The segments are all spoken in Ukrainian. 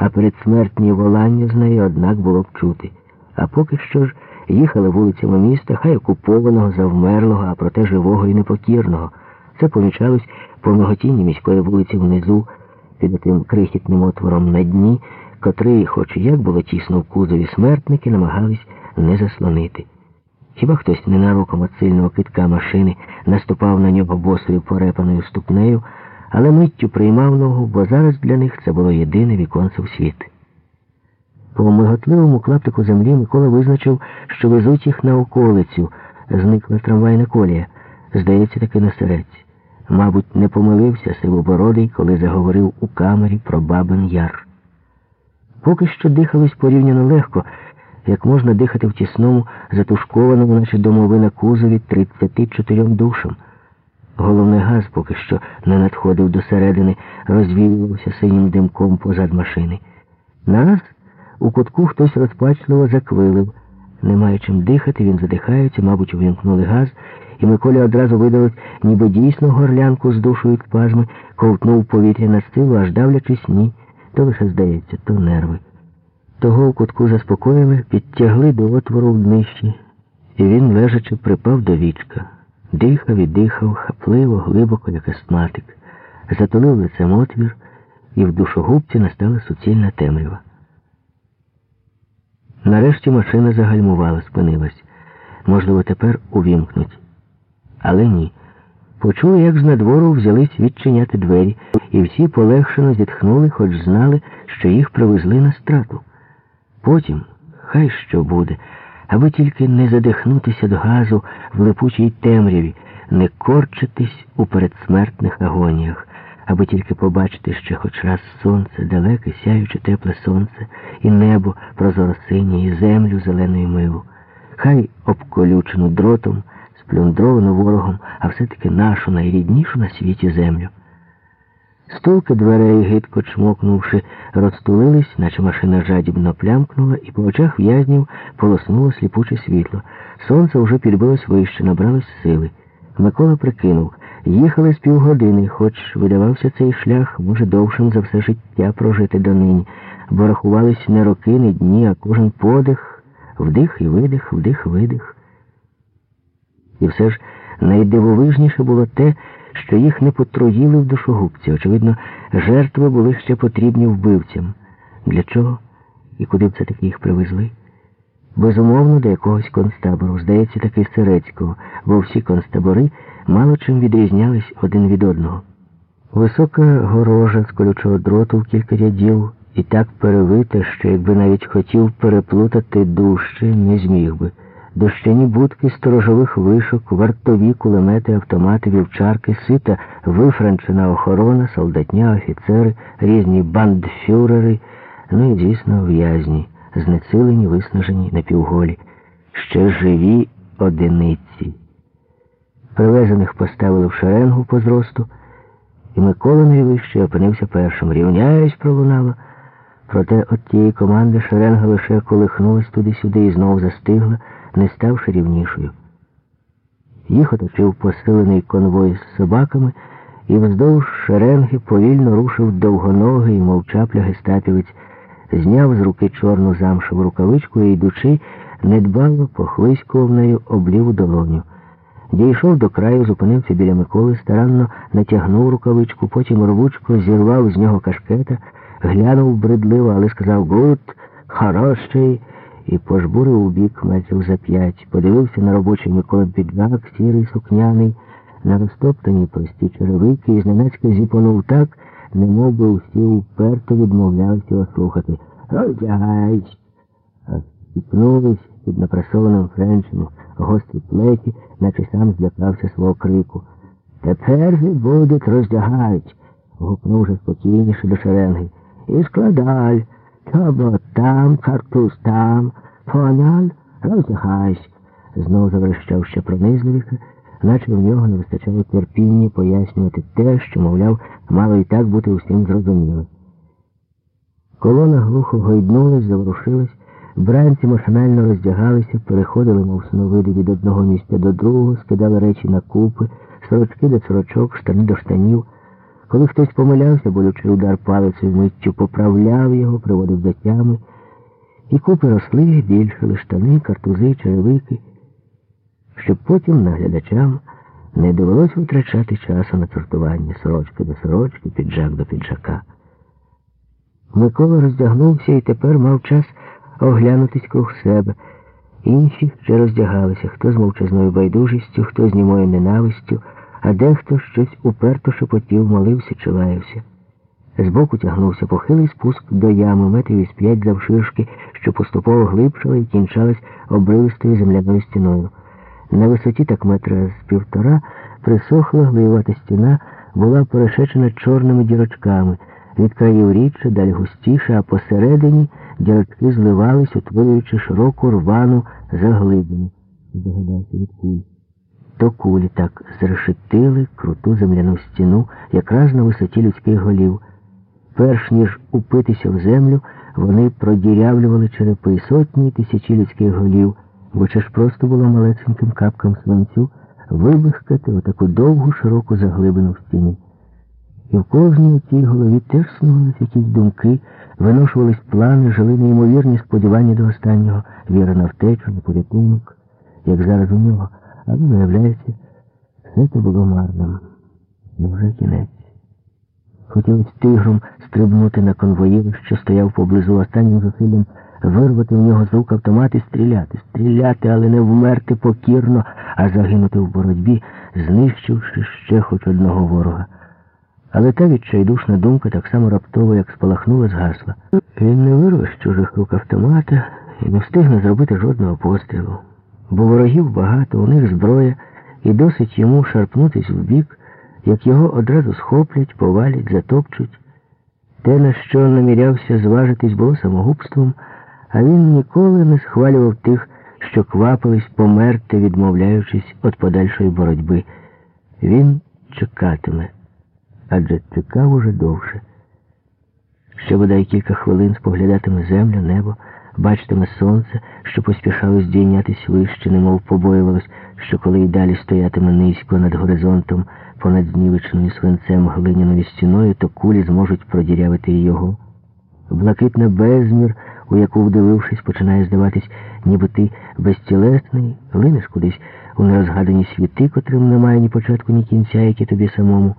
а передсмертні волання з неї, однак, було б чути. А поки що ж їхали вулицями міста, хай окупованого, завмерлого, а проте живого і непокірного. Це помічалось по миготінні міської вулиці внизу, під тим крихітним отвором на дні, котрий, хоч і як було тісно в кузові, смертники намагались не заслонити. Хіба хтось ненароком от сильного китка машини наступав на нього босою порепаною ступнею, але миттю приймав ногу, бо зараз для них це було єдине віконце в світ. По миготливому клаптику землі Микола визначив, що везуть їх на околицю, зникла трамвайна колія, здається, таки на серець. Мабуть, не помилився сивобородий, коли заговорив у камері про бабин яр. Поки що дихалось порівняно легко, як можна дихати в тісному, затушкованому, наче домовина кузові 34 душам. Головний газ поки що не надходив до середини, розвіювався синім димком позад машини. Нараз у кутку хтось розпачливо заквилив. Не чим дихати, він задихається, мабуть, увімкнули газ, і Миколі одразу видалось, ніби дійсно горлянку здушують пазми, ковтнув повітря на силу, аж давлячись ні. То лише здається, то нерви. Того в кутку заспокоїли, підтягли до отвору в днищі, і він, лежачи, припав до вічка. Дихав і дихав, хапливо, глибоко, як астматик. Затулив лицем отвір, і в душогубці настала суцільна темрява. Нарешті машина загальмувала, спинилась. Можливо, тепер увімкнуть. Але ні. Почули, як з надвору взялись відчиняти двері, і всі полегшено зітхнули, хоч знали, що їх привезли на страту. Потім, хай що буде, аби тільки не задихнутися до газу в липучій темряві, не корчитись у передсмертних агоніях, аби тільки побачити ще хоч раз сонце, далеке, сяюче тепле сонце, і небо прозоро синє, і землю зеленою милу. Хай обколючену дротом, сплюндровану ворогом, а все-таки нашу найріднішу на світі землю. Стулки дверей, гидко чмокнувши, розтулились, наче машина жадібно плямкнула, і по очах в'язнів полоснуло сліпуче світло. Сонце вже підбилось вище, набралось сили. Микола прикинув. Їхали з півгодини, хоч видавався цей шлях, може, довшим за все життя прожити донині, бо рахувались не роки, не дні, а кожен подих, вдих і видих, вдих, видих. І все ж найдивовижніше було те, що їх не потроїли в душогубці. Очевидно, жертви були ще потрібні вбивцям. Для чого і куди б це таки їх привезли? Безумовно, до якогось концтабору, здається, таки Сирецького, бо всі концтабори мало чим відрізнялись один від одного. Висока горожа з колючого дроту в кілька рядів і так перевита, що якби навіть хотів переплутати дужче, не зміг би. Дощані будки сторожових вишок, вартові кулемети, автомати, вівчарки, сита, вифранчена охорона, солдатня, офіцери, різні бандфюрери, ну і, звісно, в'язні, знецилені, виснажені, напівголі, ще живі одиниці. Привезених поставили в шеренгу по зросту, і Микола найвище опинився першим. Рівняюсь пролунало. Проте от тієї команди шеренга лише колихнулась туди-сюди і знов застигла, не ставши рівнішою. Їх оточив посилений конвой з собаками, і вздовж шеренги повільно рушив довгоногий мовчапля гестапівець, зняв з руки чорну замшеву рукавичку і, йдучи, недбало похлиськував нею обліву долоню. Дійшов до краю, зупинився біля Миколи, старанно натягнув рукавичку, потім рвучко зірвав з нього кашкета, глянув бредливо, але сказав «Гуд, хороший» і пожбурив у бік метрів за п'ять. Подивився на робочий Миколи піджак, сірий сукняний, на розтоптані прості черевики і зненацька зіпонув так, немов би усі уперто відмовлялися його слухати. «Роздягайся!» А стіпнулись під напрасованим френчем гострі плеті, наче сам злякався свого крику. Тепер же будуть роздягать, гукнув вже спокійніше до шеренги. І складаль, чобот там, картуз там, понял, роздягайся. Знову заверещав ще пронизливіше, наче в нього не вистачало терпіння пояснювати те, що, мовляв, мало і так бути усім зрозуміло. Колона глухо гойднулась, заворушилась, Бранці машинально роздягалися, переходили, мов сновиди, від одного місця до другого, скидали речі на купи, сорочки до сорочок, штани до штанів. Коли хтось помилявся, болючий удар палицею миттю поправляв його, приводив до тями, і купи росли, більшили штани, картузи, черевики, щоб потім наглядачам не довелось витрачати часу на сортування сорочки до сорочки, піджак до піджака. Микола роздягнувся і тепер мав час оглянутись круг себе. Інші вже роздягалися, хто з мовчазною байдужістю, хто з німою ненавистю, а дехто щось уперто шепотів, молився чи лаявся. Збоку тягнувся похилий спуск до ями метрів із п'ять завширшки, що поступово глибшала і кінчалась обривистою земляною стіною. На висоті так метра з півтора присохла глиювата стіна, була перешечена чорними дірочками. Від країв рідше, далі густіше, а посередині дірочки зливались, утворюючи широку рвану заглибину. Здогадався від куль. То кулі так зрешетили круту земляну стіну, якраз на висоті людських голів. Перш ніж упитися в землю, вони продірявлювали черепи сотні тисячі людських голів, бо ж просто було малесеньким капкам свинцю вибихкати отаку довгу широку заглибину в стіні. І в кожній тій голові теж снувались якісь думки, виношувались плани, жили неймовірні сподівання до останнього, віра на втечу, на порятунок, як зараз у нього. Але, виявляється, все це було марним. Невже кінець? Хотілося тигром стрибнути на конвоїр, що стояв поблизу останнім зусиллям, вирвати в нього з рук автомат і стріляти, стріляти, але не вмерти покірно, а загинути в боротьбі, знищивши ще хоч одного ворога. Але та відчайдушна думка так само раптово, як спалахнула, згасла. Він не вирве чужих рук автомата і не встигне зробити жодного пострілу. Бо ворогів багато, у них зброя, і досить йому шарпнутись в бік, як його одразу схоплять, повалять, затопчуть. Те, на що намірявся зважитись, було самогубством, а він ніколи не схвалював тих, що квапились померти, відмовляючись від подальшої боротьби. Він чекатиме адже чекав уже довше. Ще бодай кілька хвилин споглядатиме землю, небо, бачитиме сонце, що поспішало здійнятись вище, немов побоювалось, що коли й далі стоятиме низько над горизонтом, понад знівечною свинцем глиняною стіною, то кулі зможуть продірявити його. Блакитна безмір, у яку, вдивившись, починає здаватись, ніби ти безтілесний, линеш кудись у нерозгадані світи, котрим немає ні початку, ні кінця, які тобі самому.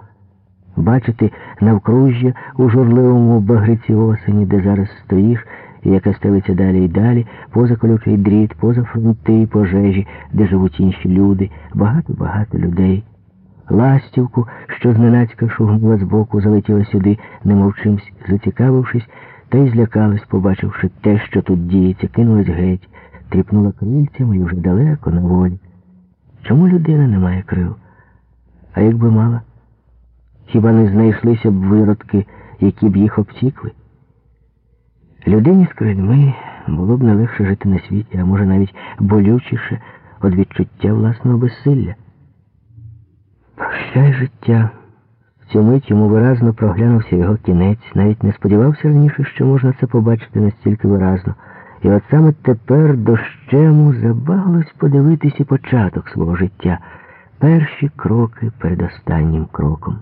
Бачити навкружжя у журливому багриці осені, де зараз стоїш, яка стелиться далі і далі, поза колючий дріт, поза фронти пожежі, де живуть інші люди, багато-багато людей. Ластівку, що зненацька шугнула збоку, залетіла сюди, немов чимсь зацікавившись, та й злякалась, побачивши те, що тут діється, кинулась геть, тріпнула крильцями і вже далеко на волі. Чому людина не має крил? А якби мала? Хіба не знайшлися б виродки, які б їх обтікли? Людині з крильми було б не легше жити на світі, а може навіть болючіше від відчуття власного безсилля. Прощай життя. В цю мить йому виразно проглянувся його кінець, навіть не сподівався раніше, що можна це побачити настільки виразно. І от саме тепер дощему забаглось подивитись і початок свого життя, перші кроки перед останнім кроком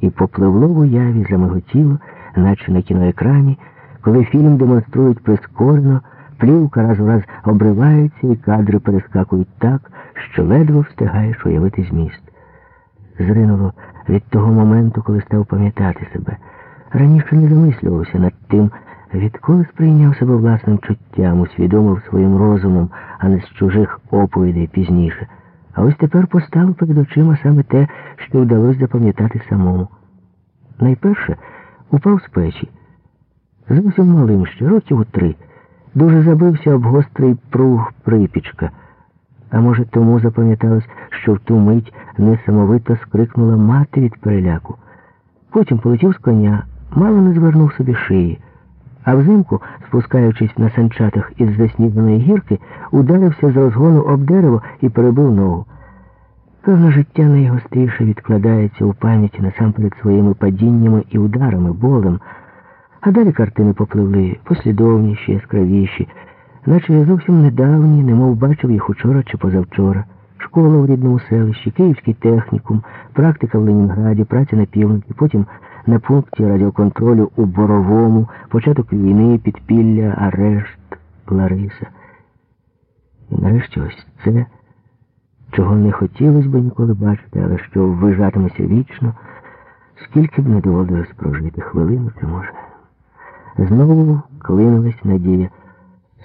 і попливло в уяві, замиготіло, наче на кіноекрані, коли фільм демонструють прискорено, плівка раз у раз обривається і кадри перескакують так, що ледве встигаєш уявити зміст. Зринуло від того моменту, коли став пам'ятати себе. Раніше не замислювався над тим, відколи сприйняв себе власним чуттям, усвідомив своїм розумом, а не з чужих оповідей пізніше. А ось тепер постало перед очима саме те, що вдалося запам'ятати самому. Найперше упав з печі. Зовсім малим ще, років у три. Дуже забився об гострий пруг припічка. А може, тому запам'яталось, що в ту мить несамовито скрикнула мати від переляку. Потім полетів з коня, мало не звернув собі шиї а взимку, спускаючись на санчатах із засніженої гірки, ударився з розгону об дерево і перебив ногу. Певно, життя найгостріше відкладається у пам'яті насамперед своїми падіннями і ударами, болем, а далі картини попливли послідовніші, яскравіші, наче я зовсім недавні, немов бачив їх учора чи позавчора. школа в рідному селищі, Київський технікум, практика в Ленінграді, праця на півниці, потім на пункті радіоконтролю у Боровому, початок війни, підпілля, арешт, Лариса. І нарешті ось це, чого не хотілося б ніколи бачити, але що ввижатиметься вічно, скільки б не доводилось прожити хвилину, це може. Знову клинулась надія.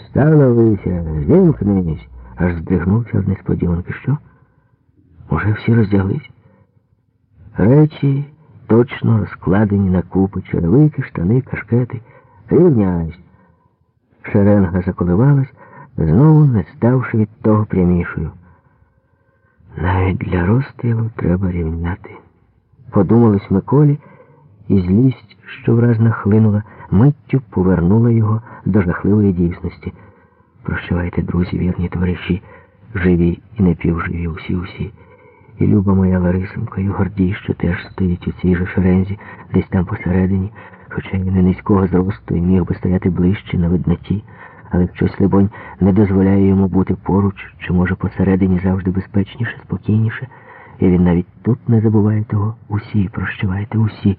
Стала Лися, зімкнись, аж здригнувся з несподіванки. Що? Уже всі роздяглись? Речі точно розкладені на купи, черевики, штани, кашкети. Рівняйсь. Шеренга заколивалась, знову не ставши від того прямішою. Навіть для розстрілу треба рівняти. Подумалось Миколі, і злість, що враз нахлинула, миттю повернула його до жахливої дійсності. Прощавайте, друзі, вірні товариші, живі і непівживі усі-усі. І люба моя Ларисенко, і Гордій, що теж стоїть у цій же шерензі, десь там посередині, хоча й не низького зросту і міг би стояти ближче на видноті, але щось, либонь, не дозволяє йому бути поруч, чи, може, посередині завжди безпечніше, спокійніше. І він навіть тут не забуває того. Усі, прощавайте, усі.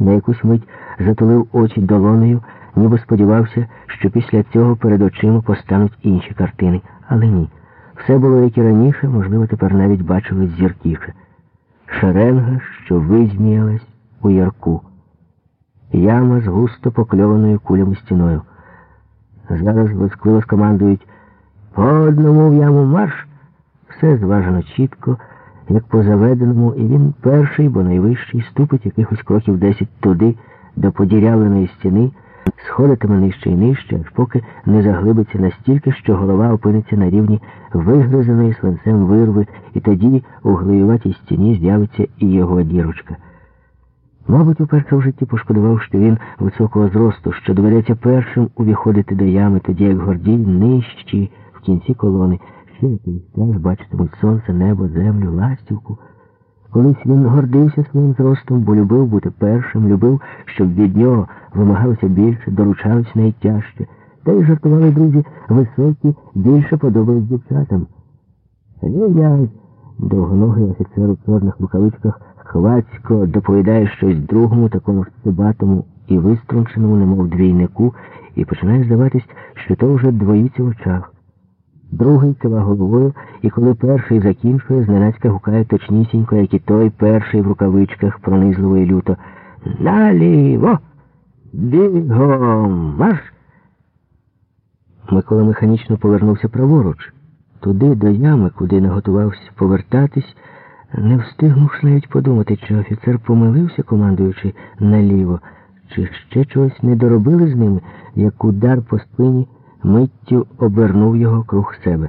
На якусь мить затулив очі долонею, ніби сподівався, що після цього перед очима постануть інші картини. Але ні. Все було, як і раніше, можливо, тепер навіть бачилось зіркіше. Шеренга, що визміялась у ярку. Яма з густо покльованою кулями стіною. Зараз вискливо скомандують по одному в яму марш. Все зважено чітко, як по заведеному, і він перший, бо найвищий, ступить якихось кроків десять туди, до подірявленої стіни, сходитиме нижче і нижче, аж поки не заглибиться настільки, що голова опиниться на рівні вигризаної свинцем вирви, і тоді у глиюватій стіні з'явиться і його дірочка. Мабуть, уперше в житті пошкодував, що він високого зросту, що доведеться першим увіходити до ями, тоді як Гордій нижчі в кінці колони. Ще якийсь час бачитимуть сонце, небо, землю, ластівку. Колись він гордився своїм зростом, бо любив бути першим, любив, щоб від нього вимагалося більше, доручалось найтяжче. Та й жартували друзі високі, більше подобались дівчатам. Рівняй, довгоногий офіцер у чорних рукавичках хвацько доповідає щось другому, такому ж цибатому і виструнченому, немов двійнику, і починає здаватись, що то вже двоїться в очах. Другий кива головою, і коли перший закінчує, зненацька гукає точнісінько, як і той перший в рукавичках пронизливо і люто. Наліво! Бігом! Марш! Микола механічно повернувся праворуч. Туди, до ями, куди наготувався повертатись, не встигнувши навіть подумати, чи офіцер помилився, командуючи наліво, чи ще чогось не доробили з ними, як удар по спині миттю обернув його круг себе.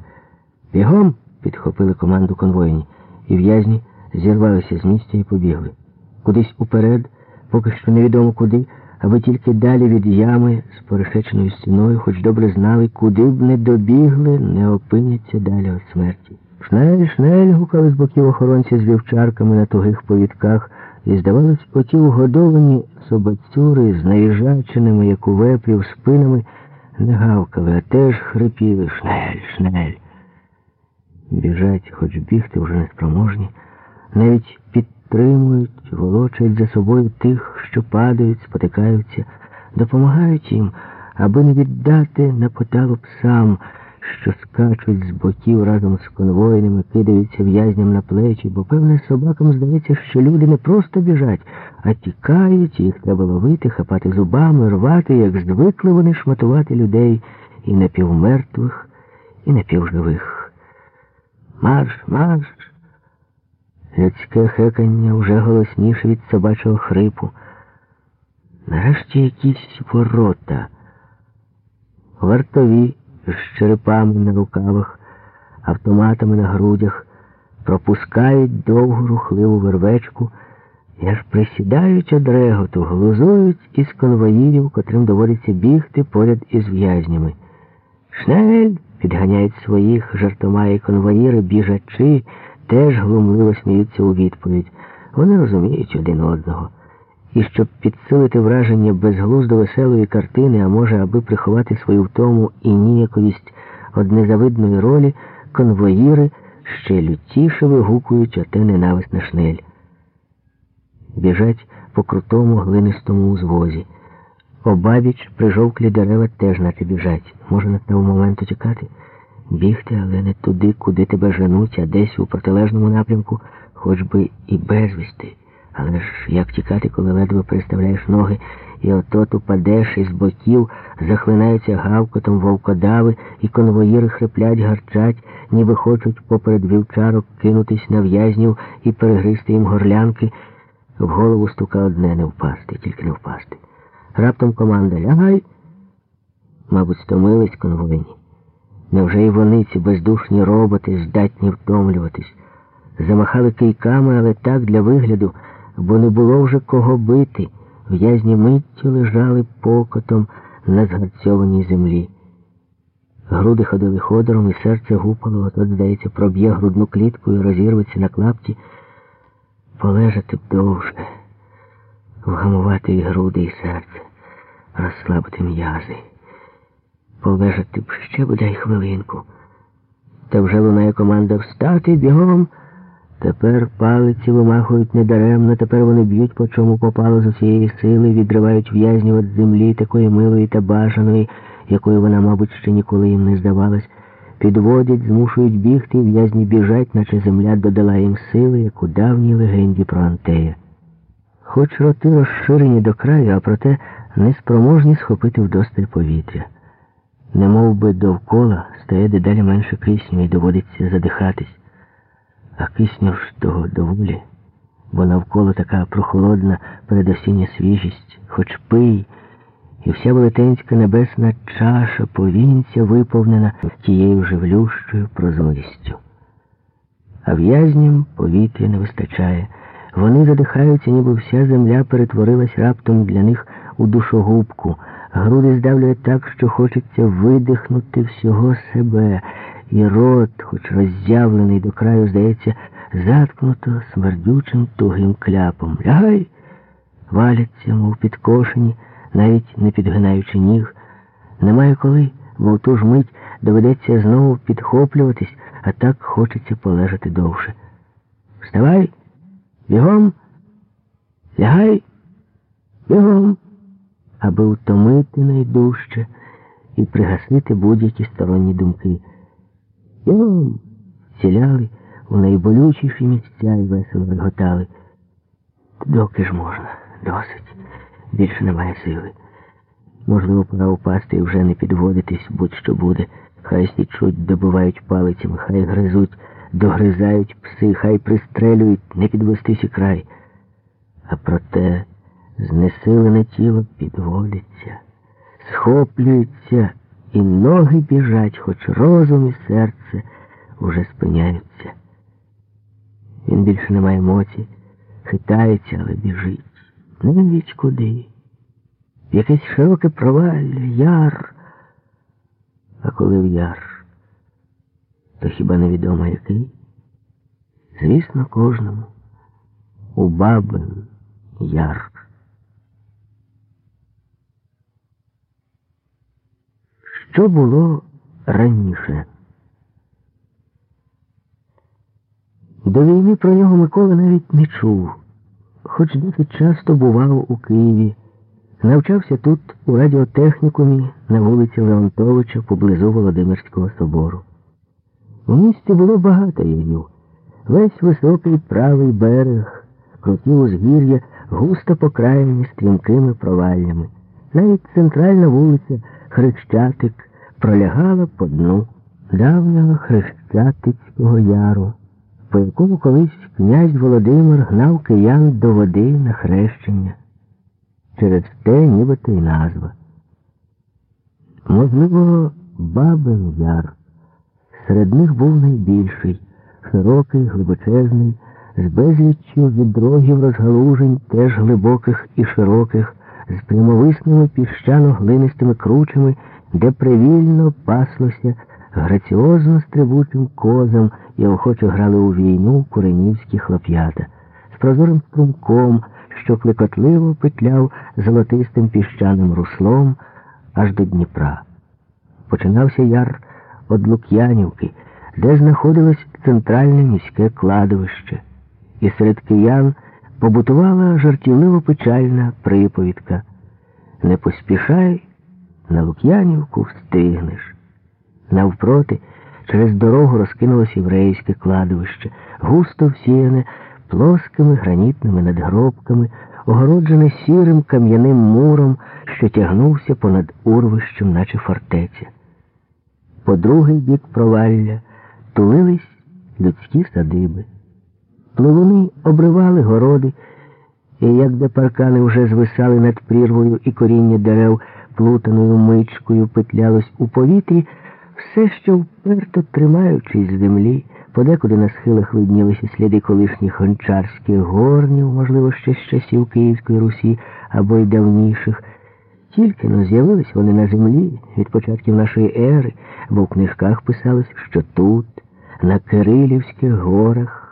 Бігом! підхопили команду конвоїні, і в'язні зірвалися з місця і побігли. Кудись уперед, поки що невідомо куди, аби тільки далі від ями з порешеченою стіною, хоч добре знали, куди б не добігли, не опиняться далі від смерті. Schnell, schnell, гукали з боків охоронці з вівчарками на тугих повідках, і, здавалось, оті угодовані собацюри з наїжаченими, як у вепрів, спинами не гавкали, а теж хрипіли schnell, schnell. Біжать, хоч бігти вже неспроможні, навіть підтримують, волочать за собою тих, що падають, спотикаються, допомагають їм, аби не віддати на поталу псам, що скачуть з боків разом з конвоїнами, кидаються в'язням на плечі, бо, певне, собакам здається, що люди не просто біжать, а тікають, їх треба ловити, хапати зубами, рвати, як звикли вони шматувати людей і напівмертвих, і напівживих. Марш, марш! Людське хекання вже голосніше від собачого хрипу. Нарешті якісь ворота. Вартові з черепами на рукавах, автоматами на грудях, пропускають довгу рухливу вервечку і аж присідають од реготу, глузують із конвоїрів, котрим доводиться бігти поряд із в'язнями. Schnell підганяють своїх, жартома й конвоїри, біжачи, теж глумливо сміються у відповідь. Вони розуміють один одного. І щоб підсилити враження безглуздо веселої картини, а може, аби приховати свою втому і ніяковість од незавидної ролі, конвоїри ще лютіше вигукують оте ненависне schnell. Біжать по крутому глинистому узвозі. Обабіч прижовклі дерева теж наче біжать. Може на того момент утікати? Бігти, але не туди, куди тебе женуть, а десь у протилежному напрямку, хоч би і безвісти. Але ж як тікати, коли ледве переставляєш ноги, і отот упадеш із боків, захлинаються гавкотом вовкодави, і конвоїри хриплять, гарчать, ніби хочуть поперед вівчарок кинутись на в'язнів і перегризти їм горлянки. В голову стука одне не впасти, тільки не впасти. Раптом команда лягай. Мабуть, стомились конвойні. Невже і вони, ці бездушні роботи, здатні втомлюватись? Замахали кийками, але так для вигляду, бо не було вже кого бити. В'язні миттю лежали покотом на згарцьованій землі. Груди ходили ходором, і серце гупало, от, здається, проб'є грудну клітку і розірветься на клапті. Полежати б довше, вгамувати і груди, і серце, розслабити м'язи. Полежати б ще бодай хвилинку. Та вже лунає команда встати бігом. Тепер палиці вимахують недаремно, тепер вони б'ють по чому попало з усієї сили, відривають в'язнів від землі такої милої та бажаної, якою вона, мабуть, ще ніколи їм не здавалась. Підводять, змушують бігти, в'язні біжать, наче земля додала їм сили, як у давній легенді про Антея. Хоч роти розширені до краю, а проте неспроможні схопити вдосталь повітря. Немов би довкола стає дедалі менше кисню і доводиться задихатись. А кисню ж того доволі, бо навколо така прохолодна передосіння свіжість, хоч пий, і вся велетенська небесна чаша повінця виповнена тією живлющою прозорістю. А в'язням повітря не вистачає. Вони задихаються, ніби вся земля перетворилась раптом для них у душогубку. Груди здавлює так, що хочеться видихнути всього себе, і рот, хоч роззявлений до краю, здається, заткнуто смердючим тугим кляпом. Лягай! Валяться, мов підкошені, навіть не підгинаючи ніг. Немає коли, бо в ту ж мить доведеться знову підхоплюватись, а так хочеться полежати довше. Вставай, бігом, лягай, бігом аби утомити найдужче і пригасити будь-які сторонні думки. Йом! Ціляли у найболючіші місця і весело реготали. Доки ж можна, досить, більше немає сили. Можливо, пора упасти і вже не підводитись, будь-що буде. Хай січуть, добивають палицями, хай гризуть, догризають пси, хай пристрелюють, не підвестись і край. А проте знесилене тіло підводиться, схоплюється, і ноги біжать, хоч розум і серце уже спиняються. Він більше не має емоцій, хитається, але біжить. Навіть куди. Якесь широке провалля, яр. А коли в яр, то хіба невідомо який? Звісно, кожному. У бабин яр. Що було раніше? До війни про нього Микола навіть не чув, хоч досить часто бував у Києві. Навчався тут, у радіотехнікумі, на вулиці Леонтовича поблизу Володимирського собору. У місті було багато яїв. Весь високий правий берег, круті узгір'я, густо покраєні стрімкими проваллями. Навіть центральна вулиця Хрещатик пролягала по дну давнього Хрещатицького яру, по якому колись князь Володимир гнав киян до води на хрещення. Через те нібито й назва. Можливо, Бабин Яр. Серед них був найбільший, широкий, глибочезний, з безліччю відрогів розгалужень, теж глибоких і широких, з прямовисними піщано-глинистими кручами, де привільно паслося граціозно стрибучим козам і охоче грали у війну куренівські хлоп'ята, з прозорим струмком, що клекотливо петляв золотистим піщаним руслом аж до Дніпра. Починався яр од Лук'янівки, де знаходилось центральне міське кладовище, і серед киян побутувала жартівливо печальна приповідка Не поспішай, на Лук'янівку встигнеш. Навпроти, через дорогу розкинулось єврейське кладовище, густо всіяне плоскими гранітними надгробками, огороджене сірим кам'яним муром, що тягнувся понад урвищем, наче фортеця. По другий бік провалля тулились людські садиби. Пливуни обривали городи, і як де паркани вже звисали над прірвою і коріння дерев плутаною мичкою петлялось у повітрі, все ще вперто тримаючись землі, подекуди на схилах виднілися сліди колишніх гончарських горнів, можливо, ще з часів Київської Русі або й давніших. Тільки но з'явились вони на землі від початків нашої ери, бо в книжках писалось, що тут, на Кирилівських горах,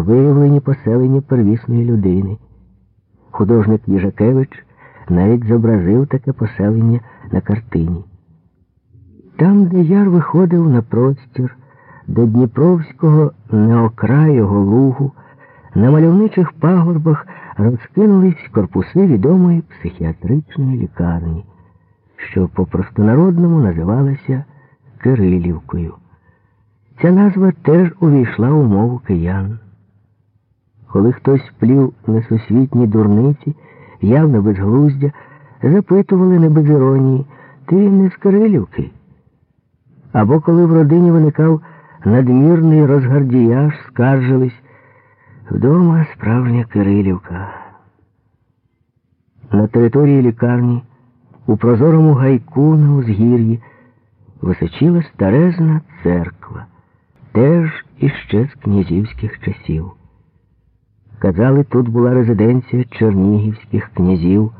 виявлені поселення первісної людини. Художник Їжакевич навіть зобразив таке поселення на картині. Там, де яр виходив на простір, до Дніпровського неокрайого лугу, на мальовничих пагорбах розкинулись корпуси відомої психіатричної лікарні, що по простонародному називалася Кирилівкою. Ця назва теж увійшла у мову киян. Коли хтось плів несусвітні дурниці, явно безглуздя, запитували не без іронії, ти не з Кирилівки? Або коли в родині виникав надмірний розгардіяж, скаржились вдома справжня Кирилівка. На території лікарні у прозорому гайку на узгір'ї височила старезна церква, теж іще з князівських часів. Казали, тут була резиденція чернігівських князів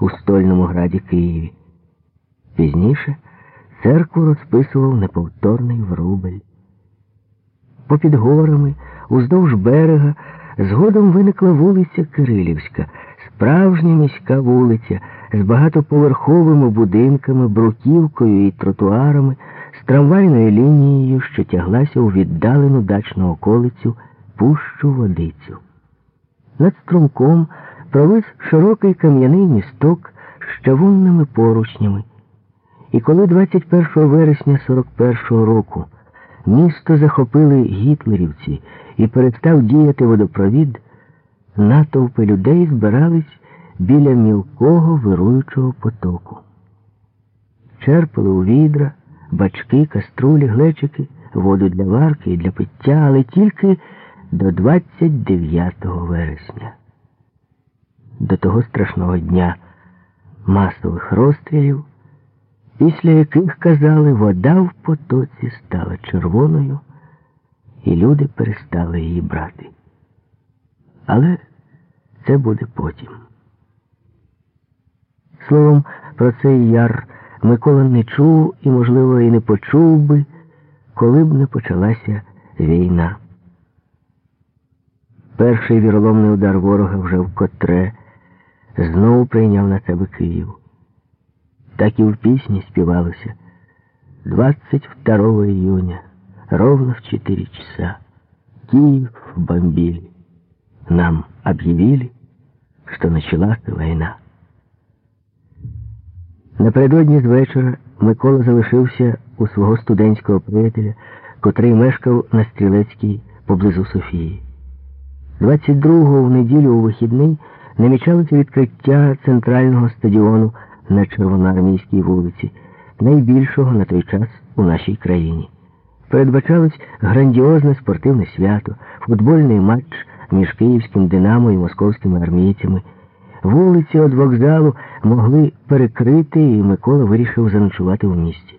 у стольному граді Києві. Пізніше церкву розписував неповторний Врубель. Попід горами, уздовж берега, згодом виникла вулиця Кирилівська, справжня міська вулиця з багатоповерховими будинками, бруківкою і тротуарами, з трамвайною лінією, що тяглася у віддалену дачну околицю пущу водицю. Над струмком провис широкий кам'яний місток з чавунними поручнями. І коли 21 вересня 41-го року місто захопили гітлерівці і перестав діяти водопровід, натовпи людей збирались біля мілкого вируючого потоку. Черпали у відра, бачки, каструлі, глечики, воду для варки і для пиття, але тільки до 29 вересня, до того страшного дня масових розстрілів, після яких, казали, вода в потоці стала червоною, і люди перестали її брати. Але це буде потім. Словом, про цей яр Микола не чув і, можливо, і не почув би, коли б не почалася війна. Перший віроломний удар ворога вже вкотре знову прийняв на себе Київ. Так і в пісні співалося 22 июня, ровно в 4 часа, Киев бомбили. Нам объявили, що началась війна. Напередодні з вечора Микола залишився у свого студентського приятеля, котрий мешкав на Стрілецькій поблизу Софії. 22-го в неділю у вихідний намічалося відкриття центрального стадіону на Червоноармійській вулиці, найбільшого на той час у нашій країні. Передбачалось грандіозне спортивне свято, футбольний матч між київським Динамо і московськими армійцями. Вулиці від вокзалу могли перекрити, і Микола вирішив заночувати в місті.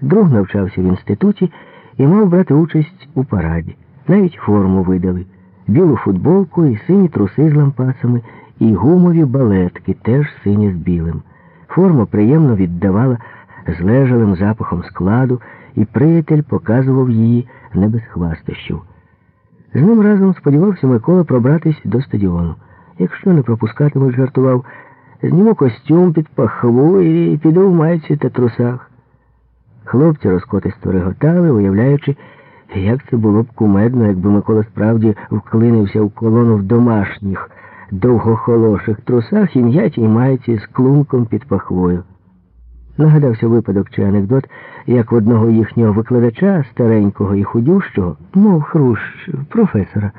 Друг навчався в інституті і мав брати участь у параді. Навіть форму видали білу футболку і сині труси з лампасами, і гумові балетки, теж сині з білим. Форма приємно віддавала злежалим запахом складу, і приятель показував її не без хвастощів. З ним разом сподівався Микола пробратись до стадіону. Якщо не пропускатимуть, жартував, зніму костюм під пахву і піду в майці та трусах. Хлопці розкотисто реготали, уявляючи, Як це було б кумедно, якби Микола справді вклинився в колону в домашніх, довгохолоших трусах і м'ятій майці з клунком під пахвою. Нагадався випадок чи анекдот, як в одного їхнього викладача, старенького і худющого, мов хрущ, професора,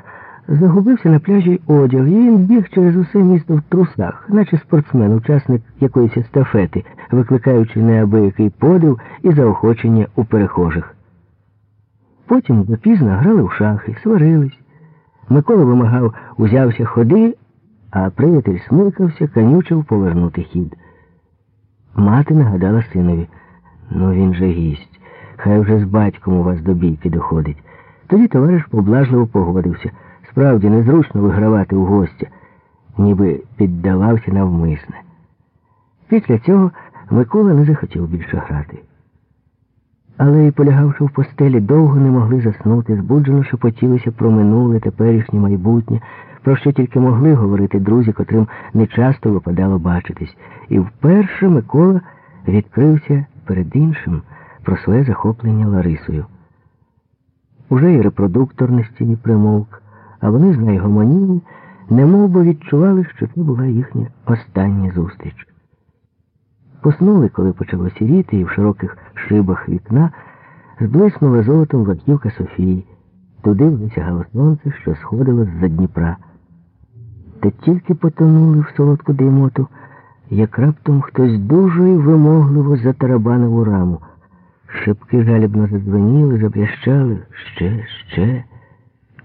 загубився на пляжі одяг, і він біг через усе місто в трусах, наче спортсмен, учасник якоїсь естафети, викликаючи неабиякий подив і заохочення у перехожих. Потім допізно грали в шахи, сварились. Микола вимагав, узявся ходи, а приятель смикався, канючив повернути хід. Мати нагадала синові, ну він же гість, хай вже з батьком у вас до бійки доходить. Тоді товариш поблажливо погодився. Справді незручно вигравати у гостя, ніби піддавався навмисне. Після цього Микола не захотів більше грати. Але і полягавши в постелі, довго не могли заснути, збуджено шепотілися про минуле, теперішнє майбутнє, про що тільки могли говорити друзі, котрим нечасто випадало бачитись. І вперше Микола відкрився перед іншим про своє захоплення Ларисою. Уже і репродуктор на стіні примовк, а вони з найгомоніли, немов би відчували, що це була їхня остання зустріч. Поснули, коли почало сіріти, і в широких шибах вікна зблиснула золотом верхівка Софії. Туди вже сягало сонце, що сходило з-за Дніпра. Та тільки потонули в солодку дрімоту, як раптом хтось дуже вимогливо затарабанив у раму. Шибки жалібно задзвеніли, забрящали ще, ще.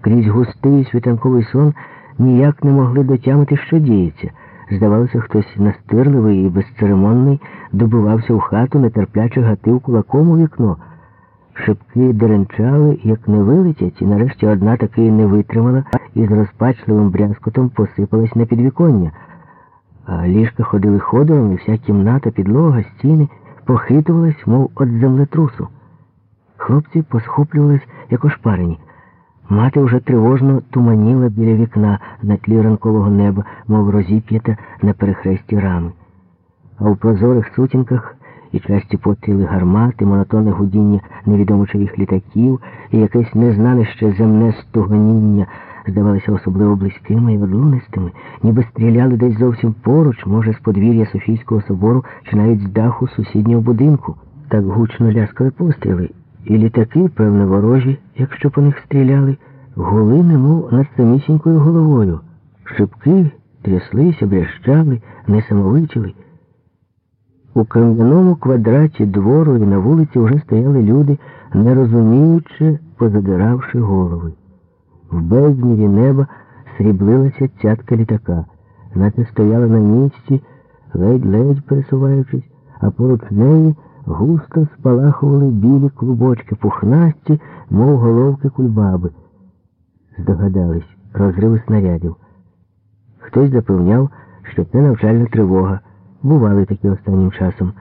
Крізь густий світанковий сон ніяк не могли дотямити, що діється. Здавалося, хтось настирливий і безцеремонний добивався в хату, нетерпляче гатив кулаком у вікно. Шибки деренчали, як не вилетять, і нарешті одна таки не витримала і з розпачливим брязкотом посипалась на підвіконня. А ліжка ходили ходором, і вся кімната, підлога, стіни похитувалась, мов від землетрусу. Хлопці посхоплювались, як ошпарені. Мати вже тривожно туманіла біля вікна на тлі ранкового неба, мов розіп'ята на перехресті рами. А у прозорих сутінках і часті потили гармати, монотонне гудіння невідомо чиїх літаків, і якесь незнане ще земне стуганіння здавалися особливо близькими і одлунистими, ніби стріляли десь зовсім поруч, може, з подвір'я Софійського собору чи навіть з даху сусіднього будинку. Так гучно ляскали постріли. І літаки, певно, ворожі, якщо по них стріляли, гули немов над самісінькою головою. Шибки тряслися, брящали, несамовитіли. У кам'яному квадраті двору і на вулиці вже стояли люди, не розуміючи, позадиравши голови. В бездніві неба сріблилася цятка літака, наче стояла на місці, ледь-ледь пересуваючись, а поруч неї густо спалахували білі клубочки, пухнасті, мов головки кульбаби. Здогадались, розриви снарядів. Хтось запевняв, що це навчальна тривога. Бували такі останнім часом.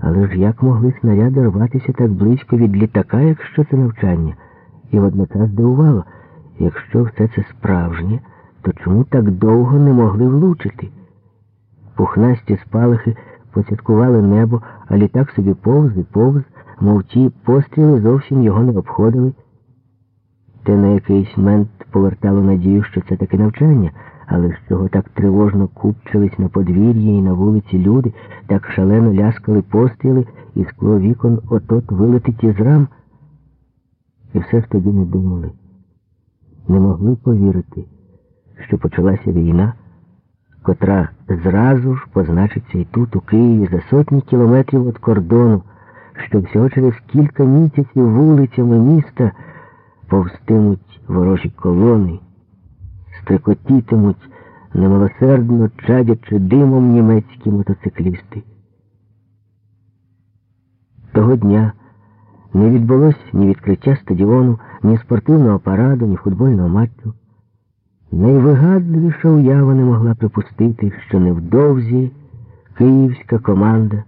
Але ж як могли снаряди рватися так близько від літака, якщо це навчання? І водночас здивувало, якщо все це справжнє, то чому так довго не могли влучити? Пухнасті спалахи поцяткували небо, а літак собі повз і повз, мов ті постріли зовсім його не обходили. Те на якийсь мент повертало надію, що це таке навчання, але з цього так тривожно купчились на подвір'ї і на вулиці люди, так шалено ляскали постріли, і скло вікон отот вилетить із рам. І все ж тоді не думали. Не могли повірити, що почалася війна котра зразу ж позначиться і тут, у Києві, за сотні кілометрів від кордону, що всього через кілька місяців вулицями міста повстимуть ворожі колони, стрикотітимуть немилосердно чадячи димом німецькі мотоциклісти. Того дня не відбулось ні відкриття стадіону, ні спортивного параду, ні футбольного матчу. Найвигадливіша уява не могла припустити, що невдовзі київська команда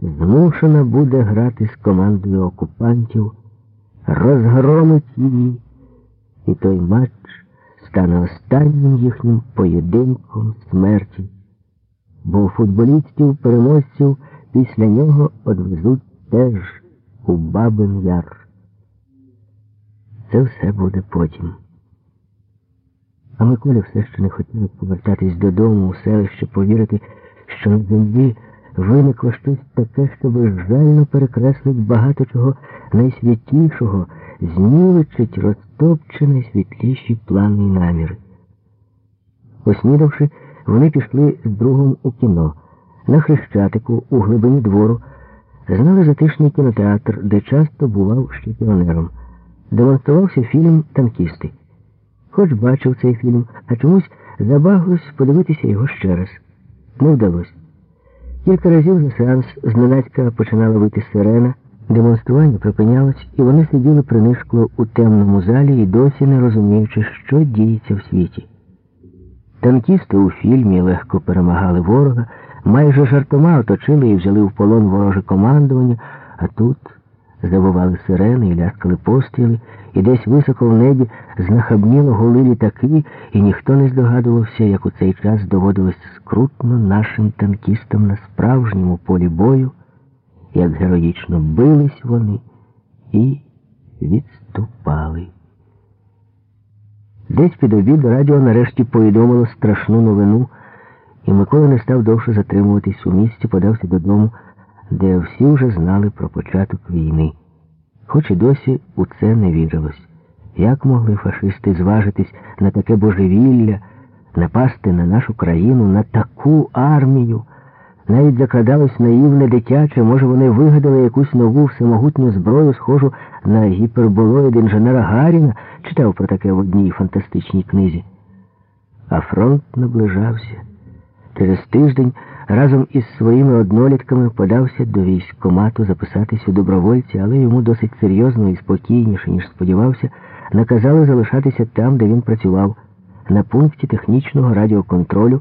змушена буде грати з командою окупантів, розгромить її, і той матч стане останнім їхнім поєдинком смерті, бо футболістів переможців після нього одвезуть теж у Бабин Яр. це все буде потім. А Миколі все ще не хотілося повертатись додому у селище, повірити, що на землі виникло щось таке, що безжально перекреслить багато чого найсвятішого, знівечить розтопчене світліші плани й наміри. Поснідавши, вони пішли з другом у кіно. На Хрещатику, у глибині двору, знали затишний кінотеатр, де часто бував ще піонером. Демонструвався фільм Танкісти. Хоч бачив цей фільм, а чомусь забаглось подивитися його ще раз. Не вдалося. Кілька разів за сеанс зненацька починала вийти сирена, демонстрування припинялось, і вони сиділи принишкло у темному залі і досі не розуміючи, що діється в світі. Танкісти у фільмі легко перемагали ворога, майже жартома оточили і взяли в полон вороже командування, а тут завивали сирени і ляскали постріли, і десь високо в небі знахабніло гули літаки, і ніхто не здогадувався, як у цей час доводилось скрутно нашим танкістам на справжньому полі бою, як героїчно бились вони і відступали. Десь під обід радіо нарешті повідомило страшну новину, і Микола не став довше затримуватись у місті, подався додому, де всі вже знали про початок війни. Хоч і досі у це не вірилось. Як могли фашисти зважитись на таке божевілля, напасти на нашу країну, на таку армію? Навіть закрадалось наївне дитяче, може, вони вигадали якусь нову всемогутню зброю, схожу на гіперболоїд інженера Гаріна, читав про таке в одній фантастичній книзі. А фронт наближався. Через тиждень разом із своїми однолітками подався до військкомату записатись у добровольці, але йому досить серйозно і спокійніше, ніж сподівався, наказали залишатися там, де він працював, на пункті технічного радіоконтролю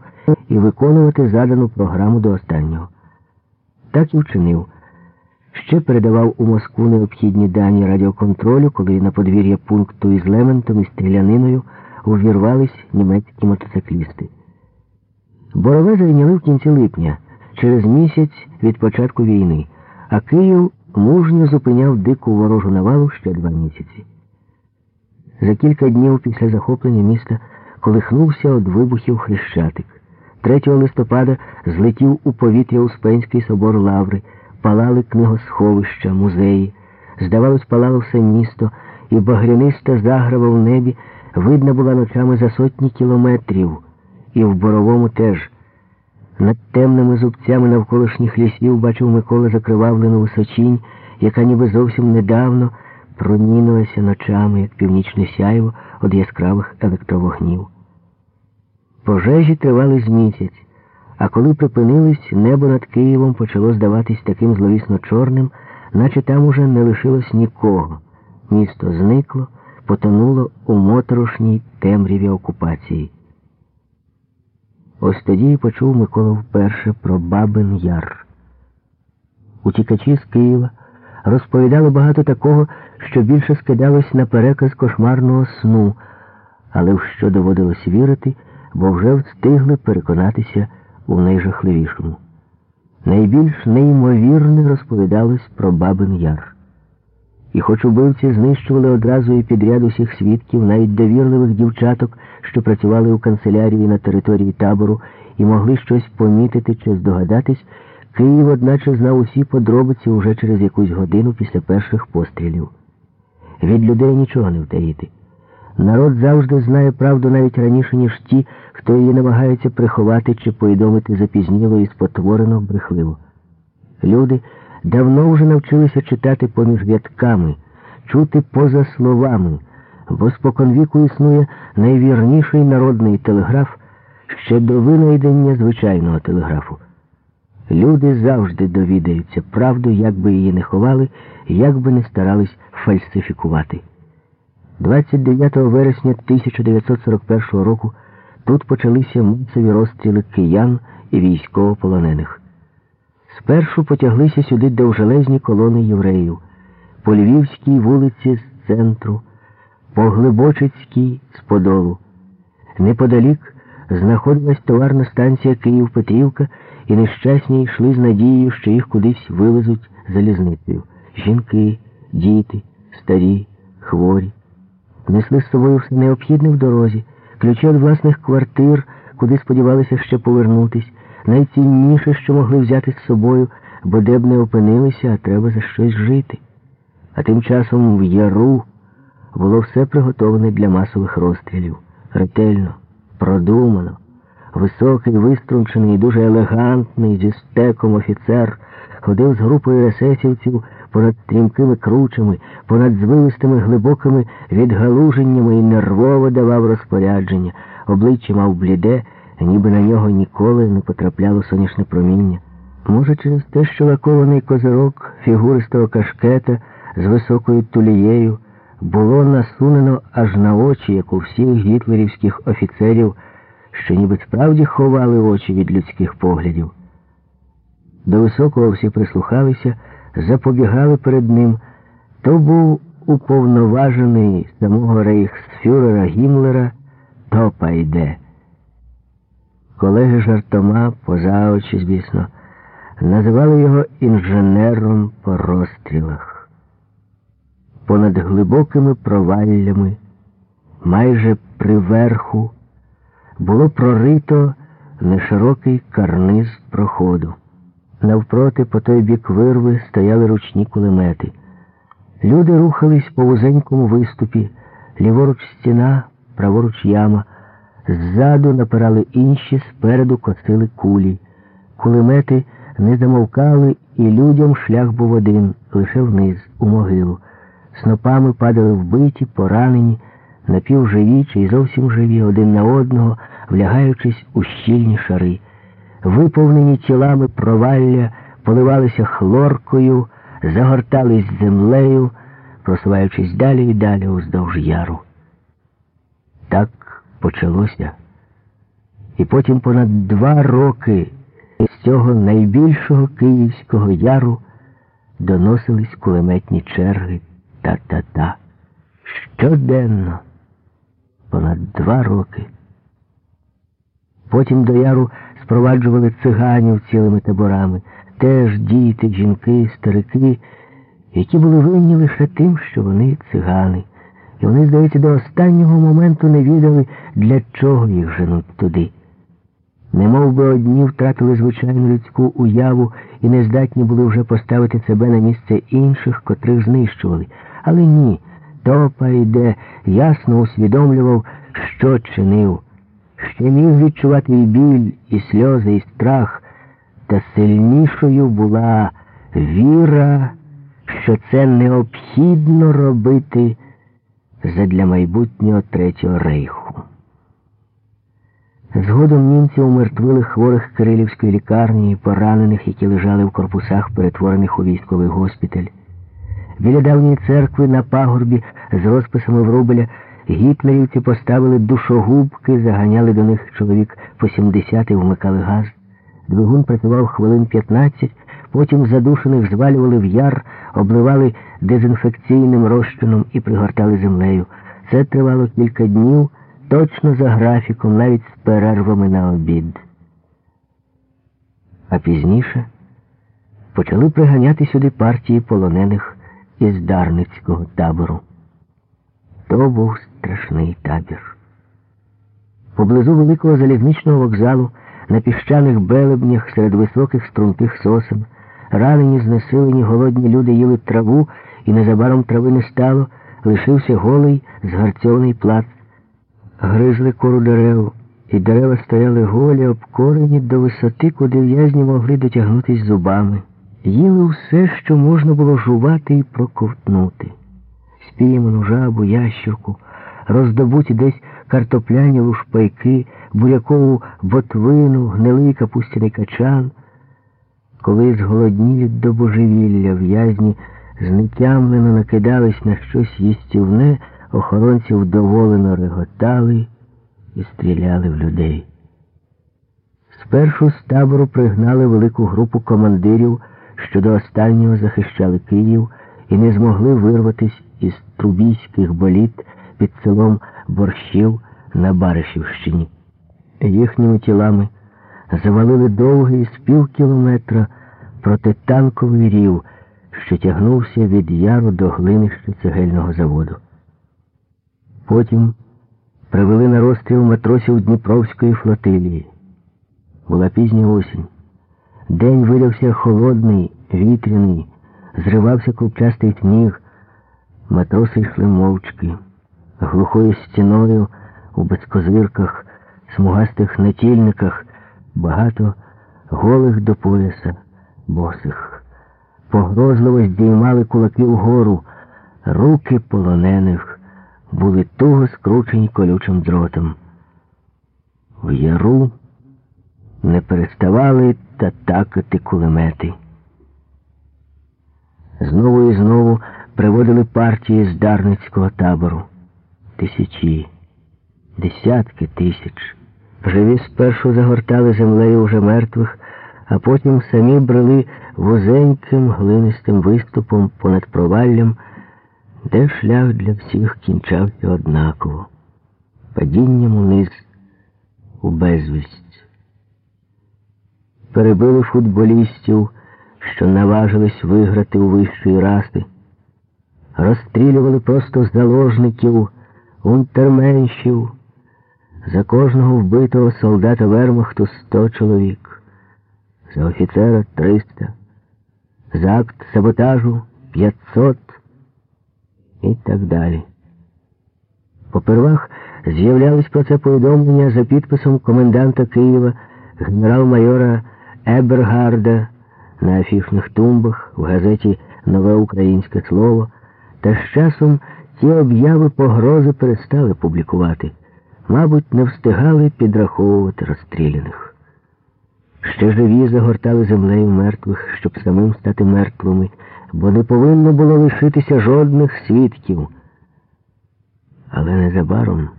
і виконувати задану програму до останнього. Так і вчинив. Ще передавав у Москву необхідні дані радіоконтролю, коли на подвір'я пункту із Лементом і стріляниною увірвались німецькі мотоциклісти. Борове зайняли в кінці липня, через місяць від початку війни, а Київ мужньо зупиняв дику ворожу навалу ще два місяці. За кілька днів після захоплення міста колихнувся від вибухів Хрещатик. 3 листопада злетів у повітря Успенський собор Лаври, палали книгосховища, музеї. Здавалось, палало все місто, і багряниста заграва в небі видна була ночами за сотні кілометрів, і в боровому теж. Над темними зубцями навколишніх лісів бачив Микола закривавлену височінь, яка ніби зовсім недавно промінилася ночами, як північне сяйво від яскравих електровогнів. Пожежі тривали з місяць, а коли припинились, небо над Києвом почало здаватись таким зловісно чорним, наче там уже не лишилось нікого. Місто зникло, потонуло у моторошній темряві окупації. Ось тоді і почув Микола вперше про Бабин Яр. Утікачі з Києва розповідали багато такого, що більше скидалось на переказ кошмарного сну, але в що доводилось вірити, бо вже встигли переконатися у найжахливішому. Найбільш неймовірне розповідалось про Бабин Яр. І хоч убивці знищували одразу і підряд усіх свідків, навіть довірливих дівчаток, що працювали у канцелярії на території табору і могли щось помітити чи здогадатись, Київ, одначе, знав усі подробиці уже через якусь годину після перших пострілів. Від людей нічого не втаїти. Народ завжди знає правду навіть раніше, ніж ті, хто її намагається приховати чи повідомити запізніло і спотворено брехливо. Люди давно вже навчилися читати поміж рядками, чути поза словами, бо споконвіку існує найвірніший народний телеграф ще до винайдення звичайного телеграфу. Люди завжди довідаються правду, як би її не ховали, як би не старались фальсифікувати. 29 вересня 1941 року тут почалися масові розстріли киян і військовополонених. Спершу потяглися сюди довжелезні колони євреїв, по Львівській вулиці з центру, по Глибочицькій з Подолу. Неподалік знаходилась товарна станція Київ-Петрівка, і нещасні йшли з надією, що їх кудись вивезуть залізницею. Жінки, діти, старі, хворі. несли з собою все необхідне в дорозі, ключі від власних квартир, куди сподівалися ще повернутись, найцінніше, що могли взяти з собою, бо де б не опинилися, а треба за щось жити. А тим часом в яру було все приготовлене для масових розстрілів. Ретельно, продумано. Високий, виструнчений, дуже елегантний, зі стеком офіцер ходив з групою есесівців понад стрімкими кручами, понад звивистими глибокими відгалуженнями і нервово давав розпорядження. Обличчя мав бліде, ніби на нього ніколи не потрапляло сонячне проміння. Може, через те, що лакований козирок фігуристого кашкета з високою тулією було насунено аж на очі, як у всіх гітлерівських офіцерів, що ніби справді ховали очі від людських поглядів. До високого всі прислухалися, запобігали перед ним. То був уповноважений самого рейхсфюрера Гімлера Топайде. Колеги жартома, поза очі, звісно, називали його інженером по розстрілах. Понад глибокими проваллями, майже приверху, було прорито неширокий карниз проходу. Навпроти, по той бік вирви, стояли ручні кулемети. Люди рухались по вузенькому виступі, ліворуч стіна, праворуч яма. Ззаду напирали інші, спереду косили кулі. Кулемети не замовкали, і людям шлях був один, лише вниз, у могилу. Снопами падали вбиті, поранені, напівживі чи й зовсім живі, один на одного, влягаючись у щільні шари. Виповнені тілами провалля, поливалися хлоркою, загортались землею, просуваючись далі і далі уздовж яру. Так почалося. І потім понад два роки з цього найбільшого Київського яру доносились кулеметні черги та-та-та. Щоденно, понад два роки. Потім до яру спроваджували циганів цілими таборами, теж діти, жінки, старики, які були винні лише тим, що вони цигани. І вони, здається, до останнього моменту не відали, для чого їх женуть туди. Немов би одні втратили звичайну людську уяву і не здатні були вже поставити себе на місце інших, котрих знищували. Але ні, топа йде, ясно усвідомлював, що чинив. Ще міг відчувати і біль, і сльози, і страх, та сильнішою була віра, що це необхідно робити задля майбутнього Третього рейху. Згодом німці умертвили хворих Кирилівської лікарні і поранених, які лежали в корпусах, перетворених у військовий госпіталь. Біля давньої церкви на пагорбі з розписами Врубеля гітлерівці поставили душогубки, заганяли до них чоловік по 70 і вмикали газ. Двигун працював хвилин 15, потім задушених звалювали в яр, обливали дезінфекційним розчином і пригортали землею. Це тривало кілька днів, точно за графіком, навіть з перервами на обід. А пізніше почали приганяти сюди партії полонених із Дарницького табору. То був страшний табір. Поблизу великого залізничного вокзалу на піщаних белебнях серед високих струнких сосен, ранені, знесилені, голодні люди їли траву, і незабаром трави не стало, лишився голий, згарцьований плац. Гризли кору дерев, і дерева стояли голі, обкорені до висоти, куди в'язні могли дотягнутися зубами. Їли все, що можна було жувати і проковтнути. Спійману жабу, ящурку, роздобуті десь картопляні лушпайки, бурякову ботвину, гнилий капустяний качан. Коли зголоднілі до божевілля в'язні знетямлено накидались на щось їстівне, охоронці вдоволено реготали і стріляли в людей. Спершу з табору пригнали велику групу командирів, що до останнього захищали Київ і не змогли вирватися із трубійських боліт під селом борщів на Баришівщині. Їхніми тілами завалили довгий з пів кілометра протитанковий рів, що тягнувся від яру до глинища цегельного заводу. Потім привели на розстріл матросів Дніпровської флотилії. Була пізня осінь. День видався холодний, вітряний, зривався клубчастий сніг. Матроси йшли мовчки, глухою стіною у безкозирках, смугастих натільниках, багато голих до пояса, босих. Погрозливо здіймали кулаки вгору, руки полонених були туго скручені колючим дротом. В яру не переставали татакати кулемети. Знову і знову приводили партії з Дарницького табору. Тисячі, десятки тисяч. Живі спершу загортали землею вже мертвих, а потім самі брели вузеньким глинистим виступом понад проваллям, де шлях для всіх кінчався однаково, падінням униз у безвість. Перебили футболістів, що наважились виграти у вищої раси, розстрілювали просто заложників, унтерменшів. За кожного вбитого солдата вермахту сто чоловік, за офіцера триста, за акт саботажу п'ятсот і так далі. Попервах з'являлись про це повідомлення за підписом коменданта Києва генерал-майора Ебергарда на афішних тумбах в газеті Нове Українське Слово, та з часом ті обяви погрози перестали публікувати мабуть, не встигали підраховувати розстріляних. Ще живі загортали землею мертвих, щоб самим стати мертвими, бо не повинно було лишитися жодних свідків. Але незабаром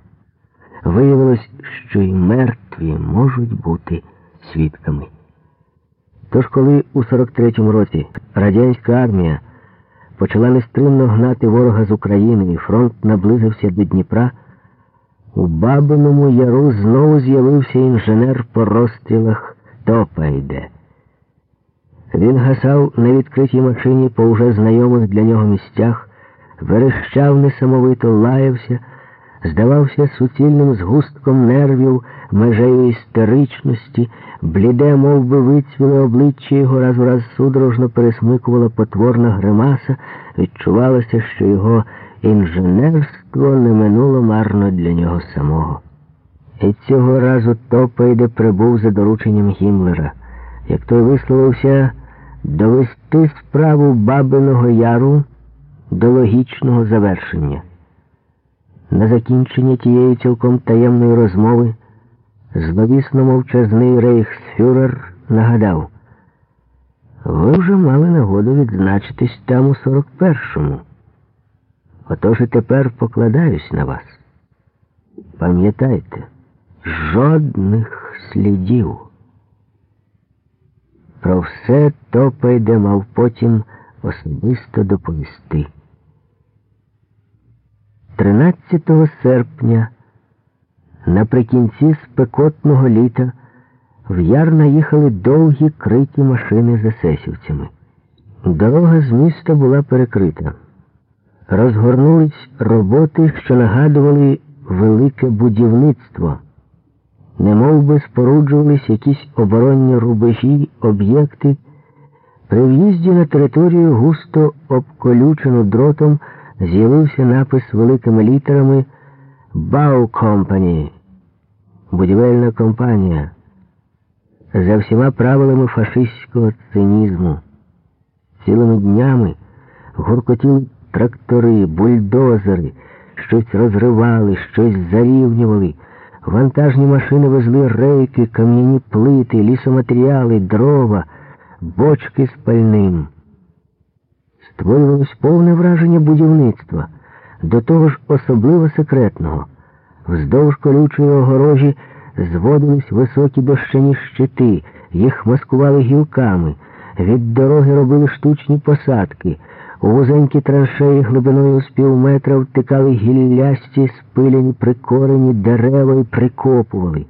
виявилось, що й мертві можуть бути свідками. Тож, коли у 43-му році радянська армія почала нестримно гнати ворога з України і фронт наблизився до Дніпра, у Бабиному яру знову з'явився інженер по розстрілах топа йде. Він гасав на відкритій машині по уже знайомих для нього місцях, верещав несамовито, лаявся, здавався суцільним згустком нервів, межею істеричності, бліде, мов би, вицвіле обличчя його раз у раз судорожно пересмикувала потворна гримаса, відчувалося, що його інженерство не минуло марно для нього самого. І цього разу Топейде прибув за дорученням Гімлера. Як той висловився, довести справу Бабиного Яру до логічного завершення. На закінчення тієї цілком таємної розмови зловісно мовчазний рейхсфюрер нагадав, ви вже мали нагоду відзначитись там у 41-му. Отож і тепер покладаюсь на вас. Пам'ятайте, жодних слідів. Про все Топайде мав потім особисто доповісти. 13 серпня, наприкінці спекотного літа, в яр наїхали довгі криті машини з есесівцями. Дорога з міста була перекрита розгорнулись роботи, що нагадували велике будівництво, немов би споруджувались якісь оборонні рубежі, об'єкти. При в'їзді на територію густо обколючену дротом з'явився напис великими літерами Бау Company, будівельна компанія, за всіма правилами фашистського цинізму. Цілими днями гуркотіли трактори, бульдозери, щось розривали, щось зарівнювали. Вантажні машини везли рейки, кам'яні плити, лісоматеріали, дрова, бочки з пальним. Створювалось повне враження будівництва, до того ж особливо секретного. Вздовж колючої огорожі зводились високі дощані щити, їх маскували гілками, від дороги робили штучні посадки. У вузенькі траншеї глибиною з пів метра втикали гіллясті, спиляні, прикорені дерева і прикопували.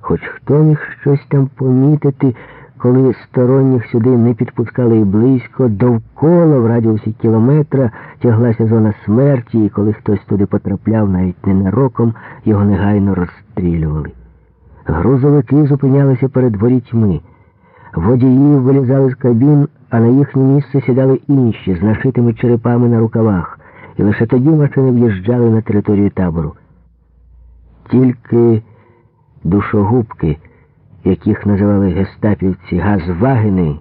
Хоч хто міг щось там помітити, коли сторонніх сюди не підпускали і близько, довкола в радіусі кілометра тяглася зона смерті, і коли хтось туди потрапляв, навіть ненароком, його негайно розстрілювали. Грузовики зупинялися перед ворітьми. Водії вилізали з кабін, а на їхнє місце сідали інші з нашитими черепами на рукавах, і лише тоді машини в'їжджали на територію табору. Тільки душогубки, яких називали гестапівці газвагени,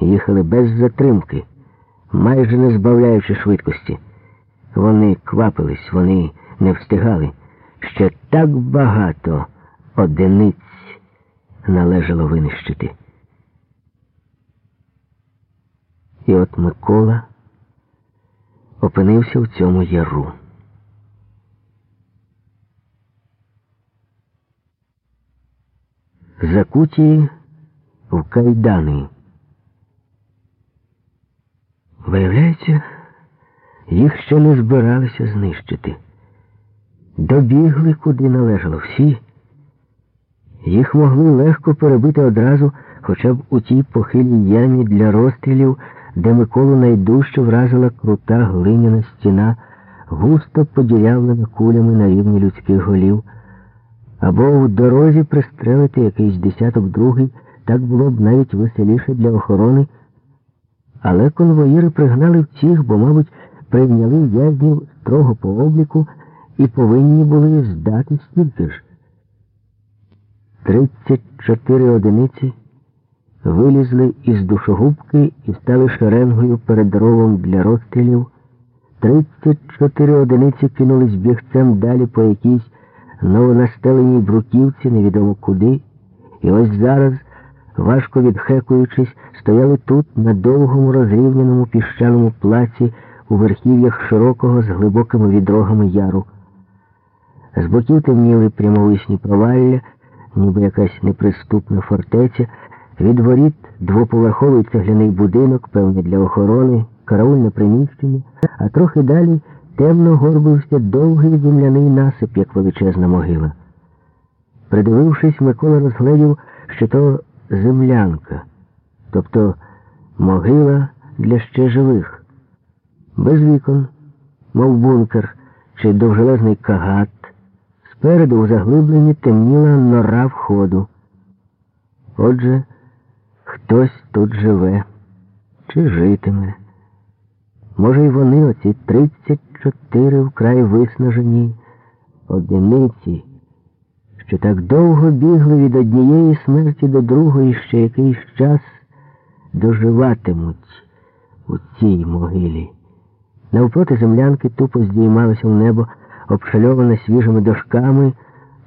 їхали без затримки, майже не збавляючи швидкості. Вони квапились, вони не встигали. Ще так багато одиниць належало винищити. І от Микола опинився в цьому яру. Закуті в кайдани. Виявляється, їх ще не збиралися знищити. Добігли, куди належало всі. Їх могли легко перебити одразу хоча б у тій похилій ямі для розстрілів, де Миколу найдужче вразила крута глиняна стіна, густо поділявлена кулями на рівні людських голів. Або в дорозі пристрелити якийсь десяток другий, так було б навіть веселіше для охорони. Але конвоїри пригнали всіх, бо, мабуть, прийняли в'язнів строго по обліку і повинні були здати стільки ж. Тридцять чотири одиниці вилізли із душогубки і стали шеренгою перед ровом для розстрілів. Тридцять чотири одиниці кинулись бігцем далі по якійсь новонастеленій бруківці, невідомо куди. І ось зараз, важко відхекуючись, стояли тут, на довгому розрівняному піщаному плаці, у верхів'ях широкого з глибокими відрогами яру. З боків темніли прямовисні провалля, ніби якась неприступна фортеця. Від воріт двоповерховий цегляний будинок, певне для охорони, караульне приміщення, а трохи далі темно горбився довгий земляний насип, як величезна могила. Придивившись, Микола розглядів, що то землянка, тобто могила для ще живих, без вікон, мов бункер чи довжелезний кагат. Спереду у заглибленні темніла нора входу. Отже, хтось тут живе чи житиме. Може, й вони, оці 34 вкрай виснажені одиниці, що так довго бігли від однієї смерті до другої ще якийсь час доживатимуть у цій могилі. Навпроти землянки тупо здіймалося в небо, обшальоване свіжими дошками,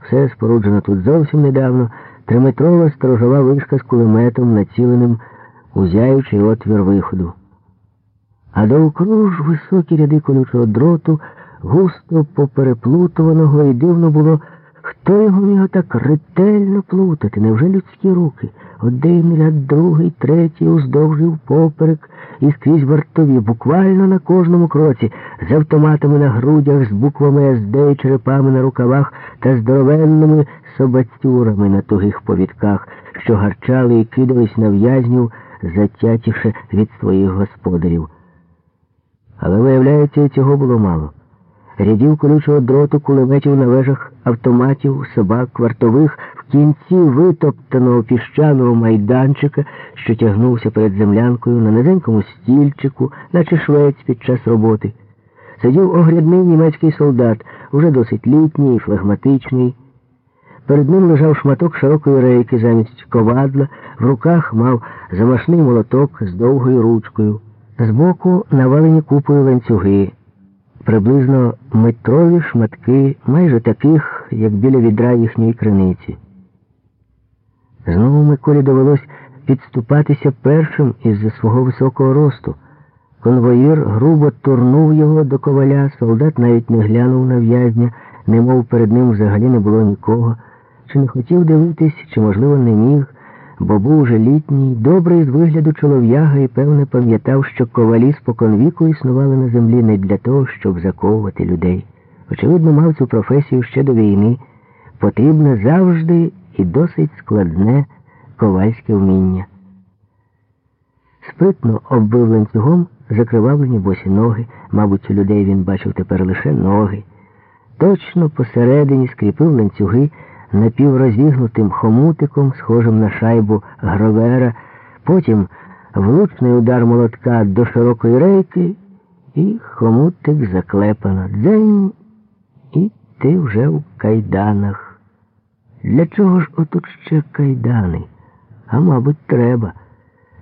все споруджено тут зовсім недавно, триметрова сторожова вишка з кулеметом, націленим у зяючий отвір виходу а довкруж високі ряди колючого дроту, густо попереплутуваного, і дивно було, хто його міг так ретельно плутати, невже людські руки? Один ряд, другий, третій, уздовж і впоперек, і скрізь вартові, буквально на кожному кроці, з автоматами на грудях, з буквами СД і черепами на рукавах та здоровенними собацюрами на тугих повідках, що гарчали і кидались на в'язнів, затятівши від своїх господарів. Але, виявляється, цього було мало. Рядів колючого дроту, кулеметів на вежах автоматів, собак, вартових в кінці витоптаного піщаного майданчика, що тягнувся перед землянкою на низенькому стільчику, наче швець під час роботи. Сидів оглядний німецький солдат, уже досить літній флегматичний. Перед ним лежав шматок широкої рейки замість ковадла, в руках мав замашний молоток з довгою ручкою. Збоку навалені купою ланцюги, приблизно метрові шматки, майже таких, як біля відра їхньої криниці. Знову Миколі довелось підступатися першим із-за свого високого росту. Конвоїр грубо турнув його до коваля, солдат навіть не глянув на в'язня, немов перед ним взагалі не було нікого, чи не хотів дивитись, чи, можливо, не міг бо був уже літній, добрий з вигляду чолов'яга і, певне, пам'ятав, що ковалі споконвіку існували на землі не для того, щоб заковувати людей. Очевидно, мав цю професію ще до війни. Потрібне завжди і досить складне ковальське вміння. Спритно оббив ланцюгом закривавлені босі ноги, мабуть, у людей він бачив тепер лише ноги. Точно посередині скріпив ланцюги напіврозігнутим хомутиком, схожим на шайбу гровера, потім влучний удар молотка до широкої рейки, і хомутик заклепано. Дзень, і ти вже в кайданах. Для чого ж отут ще кайдани? А мабуть, треба.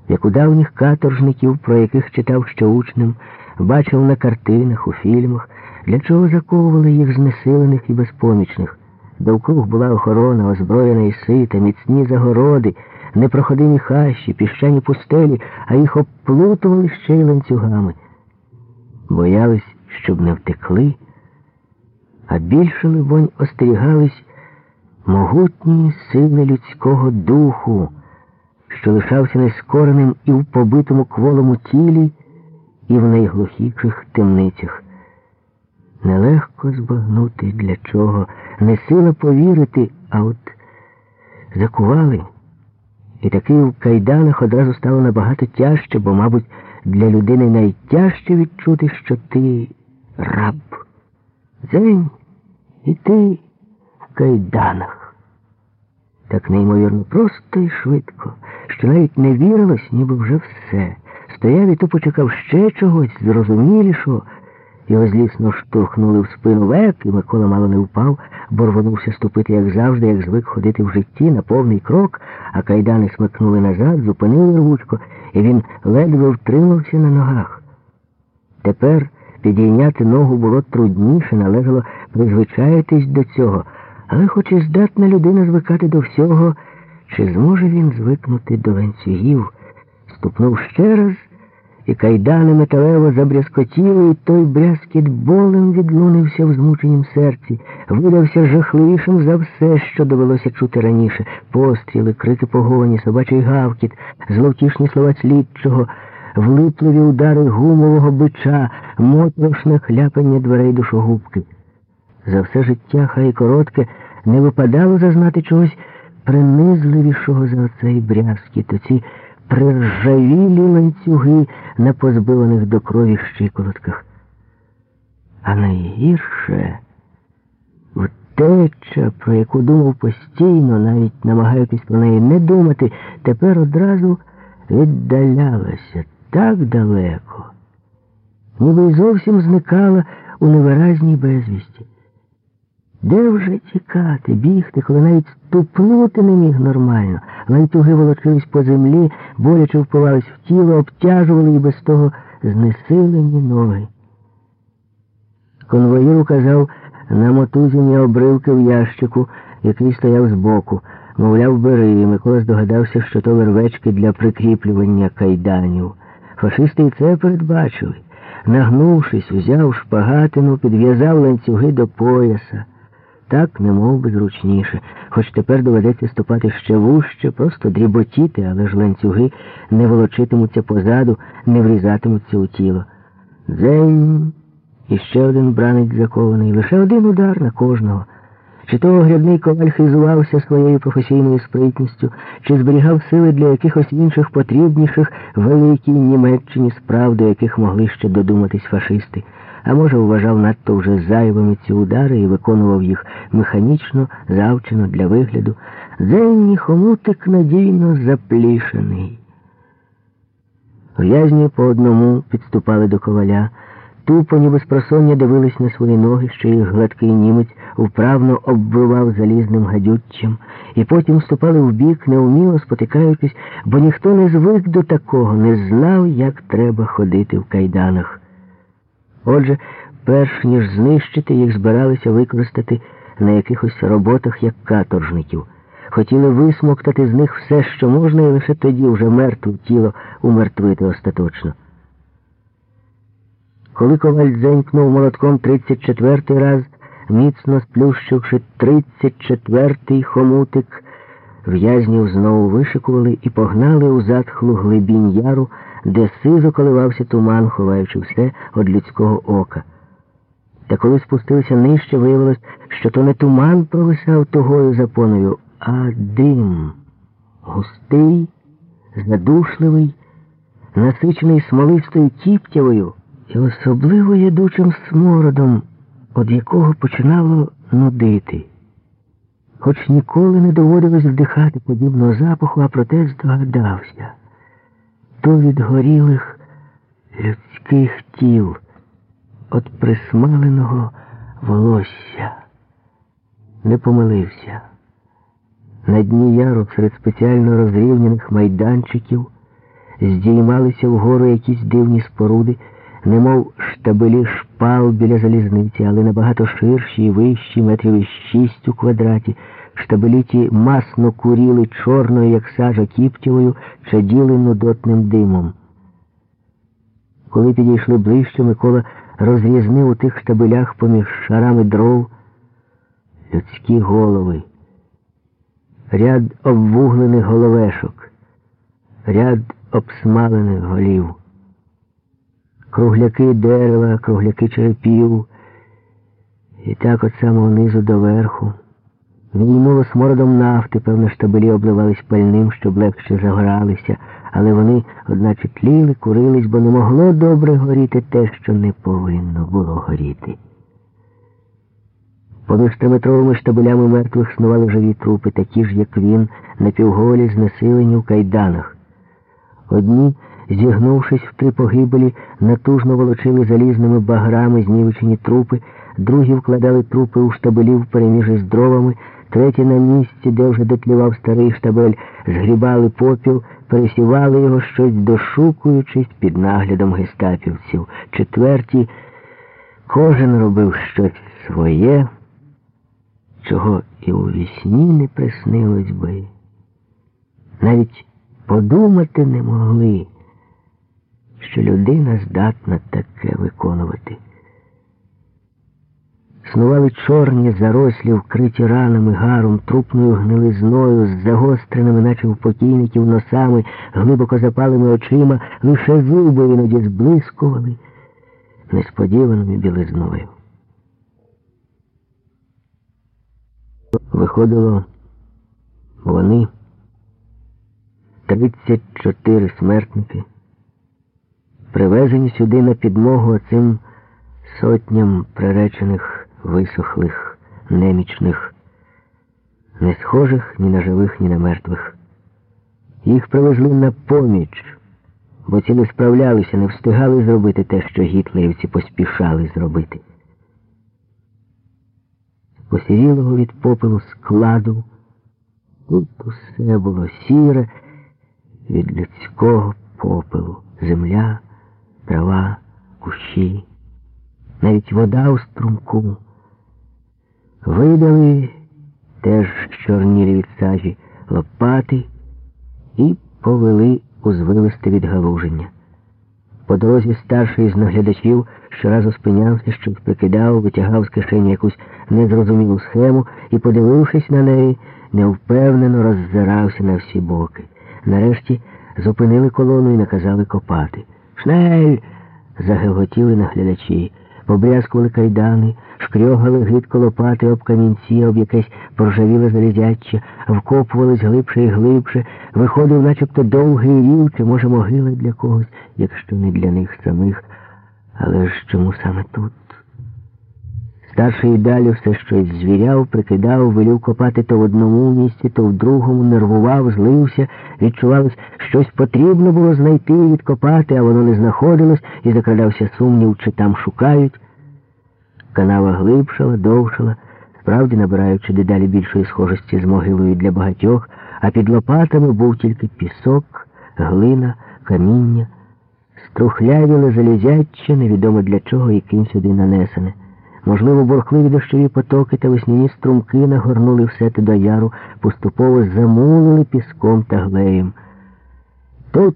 Як у давніх каторжників, про яких читав ще учнем, бачив на картинах, у фільмах, для чого заковували їх знесилених і безпомічних. Довкруг була охорона, озброєна і сита, міцні загороди, непроходимі хащі, піщані пустелі, а їх обплутували ще й ланцюгами. Боялись, щоб не втекли, а більше, либонь, остерігались могутньої сили людського духу, що лишався нескореним і в побитому кволому тілі, і в найглухіших темницях. Нелегко збагнути для чого, не сила повірити, а от закували. І таки в кайданах одразу стало набагато тяжче, бо, мабуть, для людини найтяжче відчути, що ти раб. Дзень, і ти в кайданах. Так неймовірно просто і швидко, що навіть не вірилось, ніби вже все. Стояв і то почекав ще чогось, зрозумілішого. Його злісно штовхнули в спину век, і Микола мало не впав, бо рвонувся ступити, як завжди, як звик ходити в житті на повний крок, а кайдани смикнули назад, зупинили рвучко, і він ледве втримався на ногах. Тепер підійняти ногу було трудніше, належало призвичаїтись до цього, але хоч і здатна людина звикати до всього, чи зможе він звикнути до ланцюгів, ступнув ще раз і кайдани металево забрязкотіли, і той брязкіт болем відлунився в змученім серці, видався жахливішим за все, що довелося чути раніше. Постріли, крики погоні, собачий гавкіт, зловтішні слова слідчого, влипливі удари гумового бича, моторошне хляпання дверей душогубки. За все життя, хай коротке, не випадало зазнати чогось принизливішого за оцей брязкіт, оці приржавілі ланцюги на позбиваних до крові щиколотках. А найгірше втеча, про яку думав постійно, навіть намагаючись про неї не думати, тепер одразу віддалялася так далеко, ніби й зовсім зникала у невиразній безвісті. Де вже тікати, бігти, коли навіть ступнути не міг нормально. Ланцюги волочились по землі, боляче впивались в тіло, обтяжували і без того знесилені ноги. Конвоїр указав на мотузіні обривки в ящику, який стояв збоку. Мовляв, бери, і Микола здогадався, що то вервечки для прикріплювання кайданів. Фашисти і це передбачили. Нагнувшись, узяв шпагатину, підв'язав ланцюги до пояса. Так, не мов би зручніше, хоч тепер доведеться ступати ще вужче, просто дріботіти, але ж ланцюги не волочитимуться позаду, не врізатимуться у тіло. Дзень. І ще один бранець закований, лише один удар на кожного. Чи то огрядний коваль хизувався своєю професійною спритністю, чи зберігав сили для якихось інших потрібніших великій Німеччині справ, до яких могли ще додуматись фашисти а може, вважав надто вже зайвими ці удари і виконував їх механічно, завчено для вигляду. Денній хомутик надійно заплішений. В'язні по одному підступали до коваля, тупо, ніби з просоння дивились на свої ноги, що їх гладкий німець вправно оббивав залізним гадюччям, і потім вступали вбік, неуміло спотикаючись, бо ніхто не звик до такого, не знав, як треба ходити в кайданах. Отже, перш ніж знищити, їх збиралися використати на якихось роботах як каторжників. Хотіли висмоктати з них все, що можна, і лише тоді вже мертве тіло умертвити остаточно. Коли коваль дзенькнув молотком 34-й раз, міцно сплющивши 34-й хомутик, в'язнів знову вишикували і погнали у затхлу глибінь яру, де сизо коливався туман, ховаючи все від людського ока. Та коли спустилися нижче, виявилось, що то не туман провисав тугою запоною, а дим. густий, задушливий, насичений смолистою кіптявою і особливо ядучим смородом, від якого починало нудити. Хоч ніколи не доводилось вдихати подібного запаху, а проте здогадався. То від горілих людських тіл, від присмаленого волосся. Не помилився. На дні яру серед спеціально розрівняних майданчиків здіймалися вгору якісь дивні споруди, немов штабелі шпал біля залізниці, але набагато ширші і вищі, метрів із шість у квадраті. Штабелі ті масно куріли чорною, як сажа кіптєвою, чаділи нудотним димом. Коли підійшли ближче, Микола розрізнив у тих штабелях поміж шарами дров людські голови, ряд обвуглених головешок, ряд обсмалених голів, кругляки дерева, кругляки черепів, і так от самого низу до верху. Війнуло смородом нафти, певно, штабелі обливались пальним, щоб легше загоралися, але вони, одначе, тліли, курились, бо не могло добре горіти те, що не повинно було горіти. Поміж триметровими штабелями мертвих снували живі трупи, такі ж, як він, напівголі, знесилені в кайданах. Одні, зігнувшись в три погибелі, натужно волочили залізними баграми знівечені трупи, другі вкладали трупи у штабелів переміж із дровами, треті на місці, де вже дотлівав старий штабель, згрібали попіл, пересівали його щось, дошукуючись під наглядом гестапівців. Четверті, кожен робив щось своє чого і у вісні не приснилось би. Навіть подумати не могли, що людина здатна таке виконувати. Снували чорні зарослі, вкриті ранами, гаром, трупною гнилизною, з загостреними, наче у покійників, носами, глибоко запалими очима, лише зуби іноді зблискували несподіваною білизною. Виходило, вони, 34 смертники, привезені сюди на підмогу цим сотням приречених, висохлих, немічних, не схожих ні на живих, ні на мертвих. Їх привезли на поміч, бо ці не справлялися, не встигали зробити те, що гітлерівці поспішали зробити посірілого від попелу складу. Тут усе було сіре від людського попелу, земля, трава, кущі, навіть вода у струмку. Видали теж чорнілі від сажі лопати і повели у звилисте відгалуження. По дорозі старший з наглядачів щоразу спинявся, щось прикидав, витягав з кишені якусь незрозумілу схему і, подивившись на неї, невпевнено роззирався на всі боки. Нарешті зупинили колону і наказали копати. Шнель! загелготіли наглядачі побрязкували кайдани, шкрьогали гидко лопати об камінці, об якесь поржавіле залізяче, вкопувались глибше і глибше, виходив начебто довгий рів, чи, може, могила для когось, якщо не для них самих. Але ж чому саме тут? Старший і далі все щось звіряв, прикидав, велів копати то в одному місці, то в другому, нервував, злився, відчувалось, щось потрібно було знайти і відкопати, а воно не знаходилось, і закрадався сумнів, чи там шукають. Канава глибшала, довшала, справді набираючи дедалі більшої схожості з могилою для багатьох, а під лопатами був тільки пісок, глина, каміння, струхлявіле залізяче, невідомо для чого і ким сюди нанесене. Можливо, бурхливі дощові потоки та весняні струмки нагорнули все те до яру, поступово замулили піском та глеєм. Тут,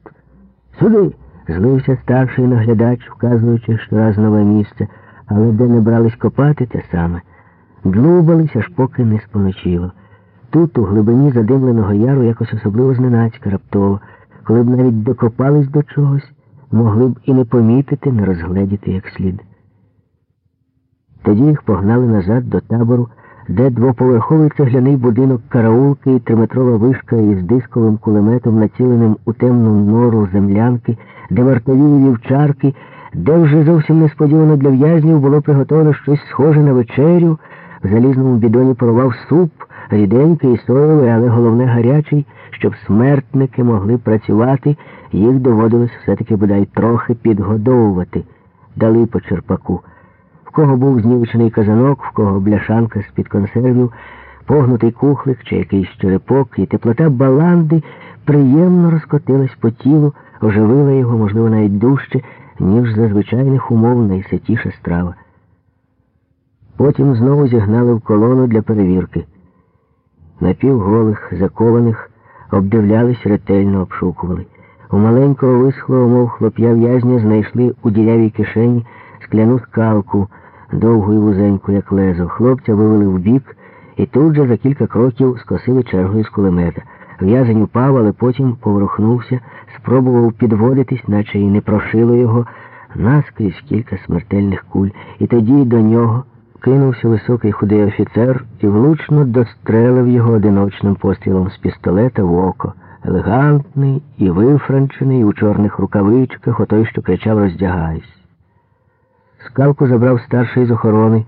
сюди, злився старший наглядач, вказуючи щораз нове місце, але де не брались копати, те саме. Длубались, аж поки не споночило. Тут, у глибині задимленого яру, якось особливо зненацька раптово, коли б навіть докопались до чогось, могли б і не помітити, не розгледіти як слід. Тоді їх погнали назад до табору де двоповерховий цегляний будинок караулки і триметрова вишка із дисковим кулеметом, націленим у темну нору землянки, де вартові вівчарки, де вже зовсім несподівано для в'язнів було приготовлено щось схоже на вечерю, в залізному бідоні парував суп, ріденький і соєвий, але головне гарячий, щоб смертники могли працювати, їх доводилось все-таки бодай трохи підгодовувати. Дали по черпаку. Кого був знівечений казанок, в кого бляшанка з-під консервів, погнутий кухлик чи якийсь черепок, і теплота баланди приємно розкотилась по тілу, оживила його, можливо, навіть дужче, ніж за звичайних умов найситіша страва. Потім знову зігнали в колону для перевірки. Напівголих, закованих, обдивлялись, ретельно обшукували. У маленького висхлого, мов хлоп'я в'язня, знайшли у дірявій кишені скляну скалку, довгу і вузеньку, як лезо. Хлопця вивели вбік і тут же за кілька кроків скосили чергою з кулемета. В'язень упав, але потім поворухнувся, спробував підводитись, наче й не прошило його, наскрізь кілька смертельних куль. І тоді до нього кинувся високий худий офіцер і влучно дострелив його одиночним пострілом з пістолета в око. Елегантний і вифранчений у чорних рукавичках, отой, що кричав Роздягайся. Скалку забрав старший з охорони.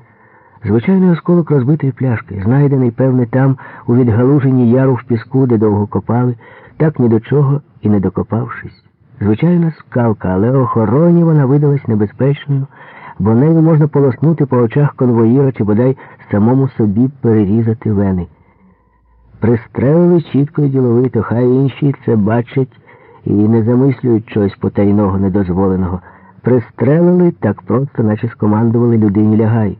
Звичайний осколок розбитої пляшки, знайдений, певне, там, у відгалуженні яру в піску, де довго копали, так ні до чого і не докопавшись. Звичайна скалка, але охороні вона видалась небезпечною, бо нею можна полоснути по очах конвоїра чи бодай самому собі перерізати вени. Пристрелили чітко і діловито, хай інші це бачать і не замислюють чогось потайного недозволеного. Пристрелили так просто, наче скомандували людині лягай.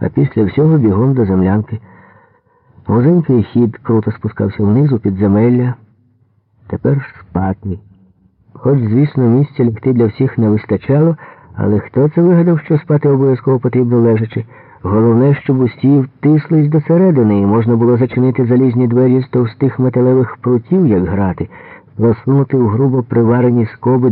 А після всього бігом до землянки. Вузенький хід круто спускався вниз у підземелля. Тепер спати. Хоч, звісно, місця лягти для всіх не вистачало, але хто це вигадав, що спати обов'язково потрібно лежачи? Головне, щоб усі втислись до середини, і можна було зачинити залізні двері з товстих металевих прутів, як грати, просунути в грубо приварені скоби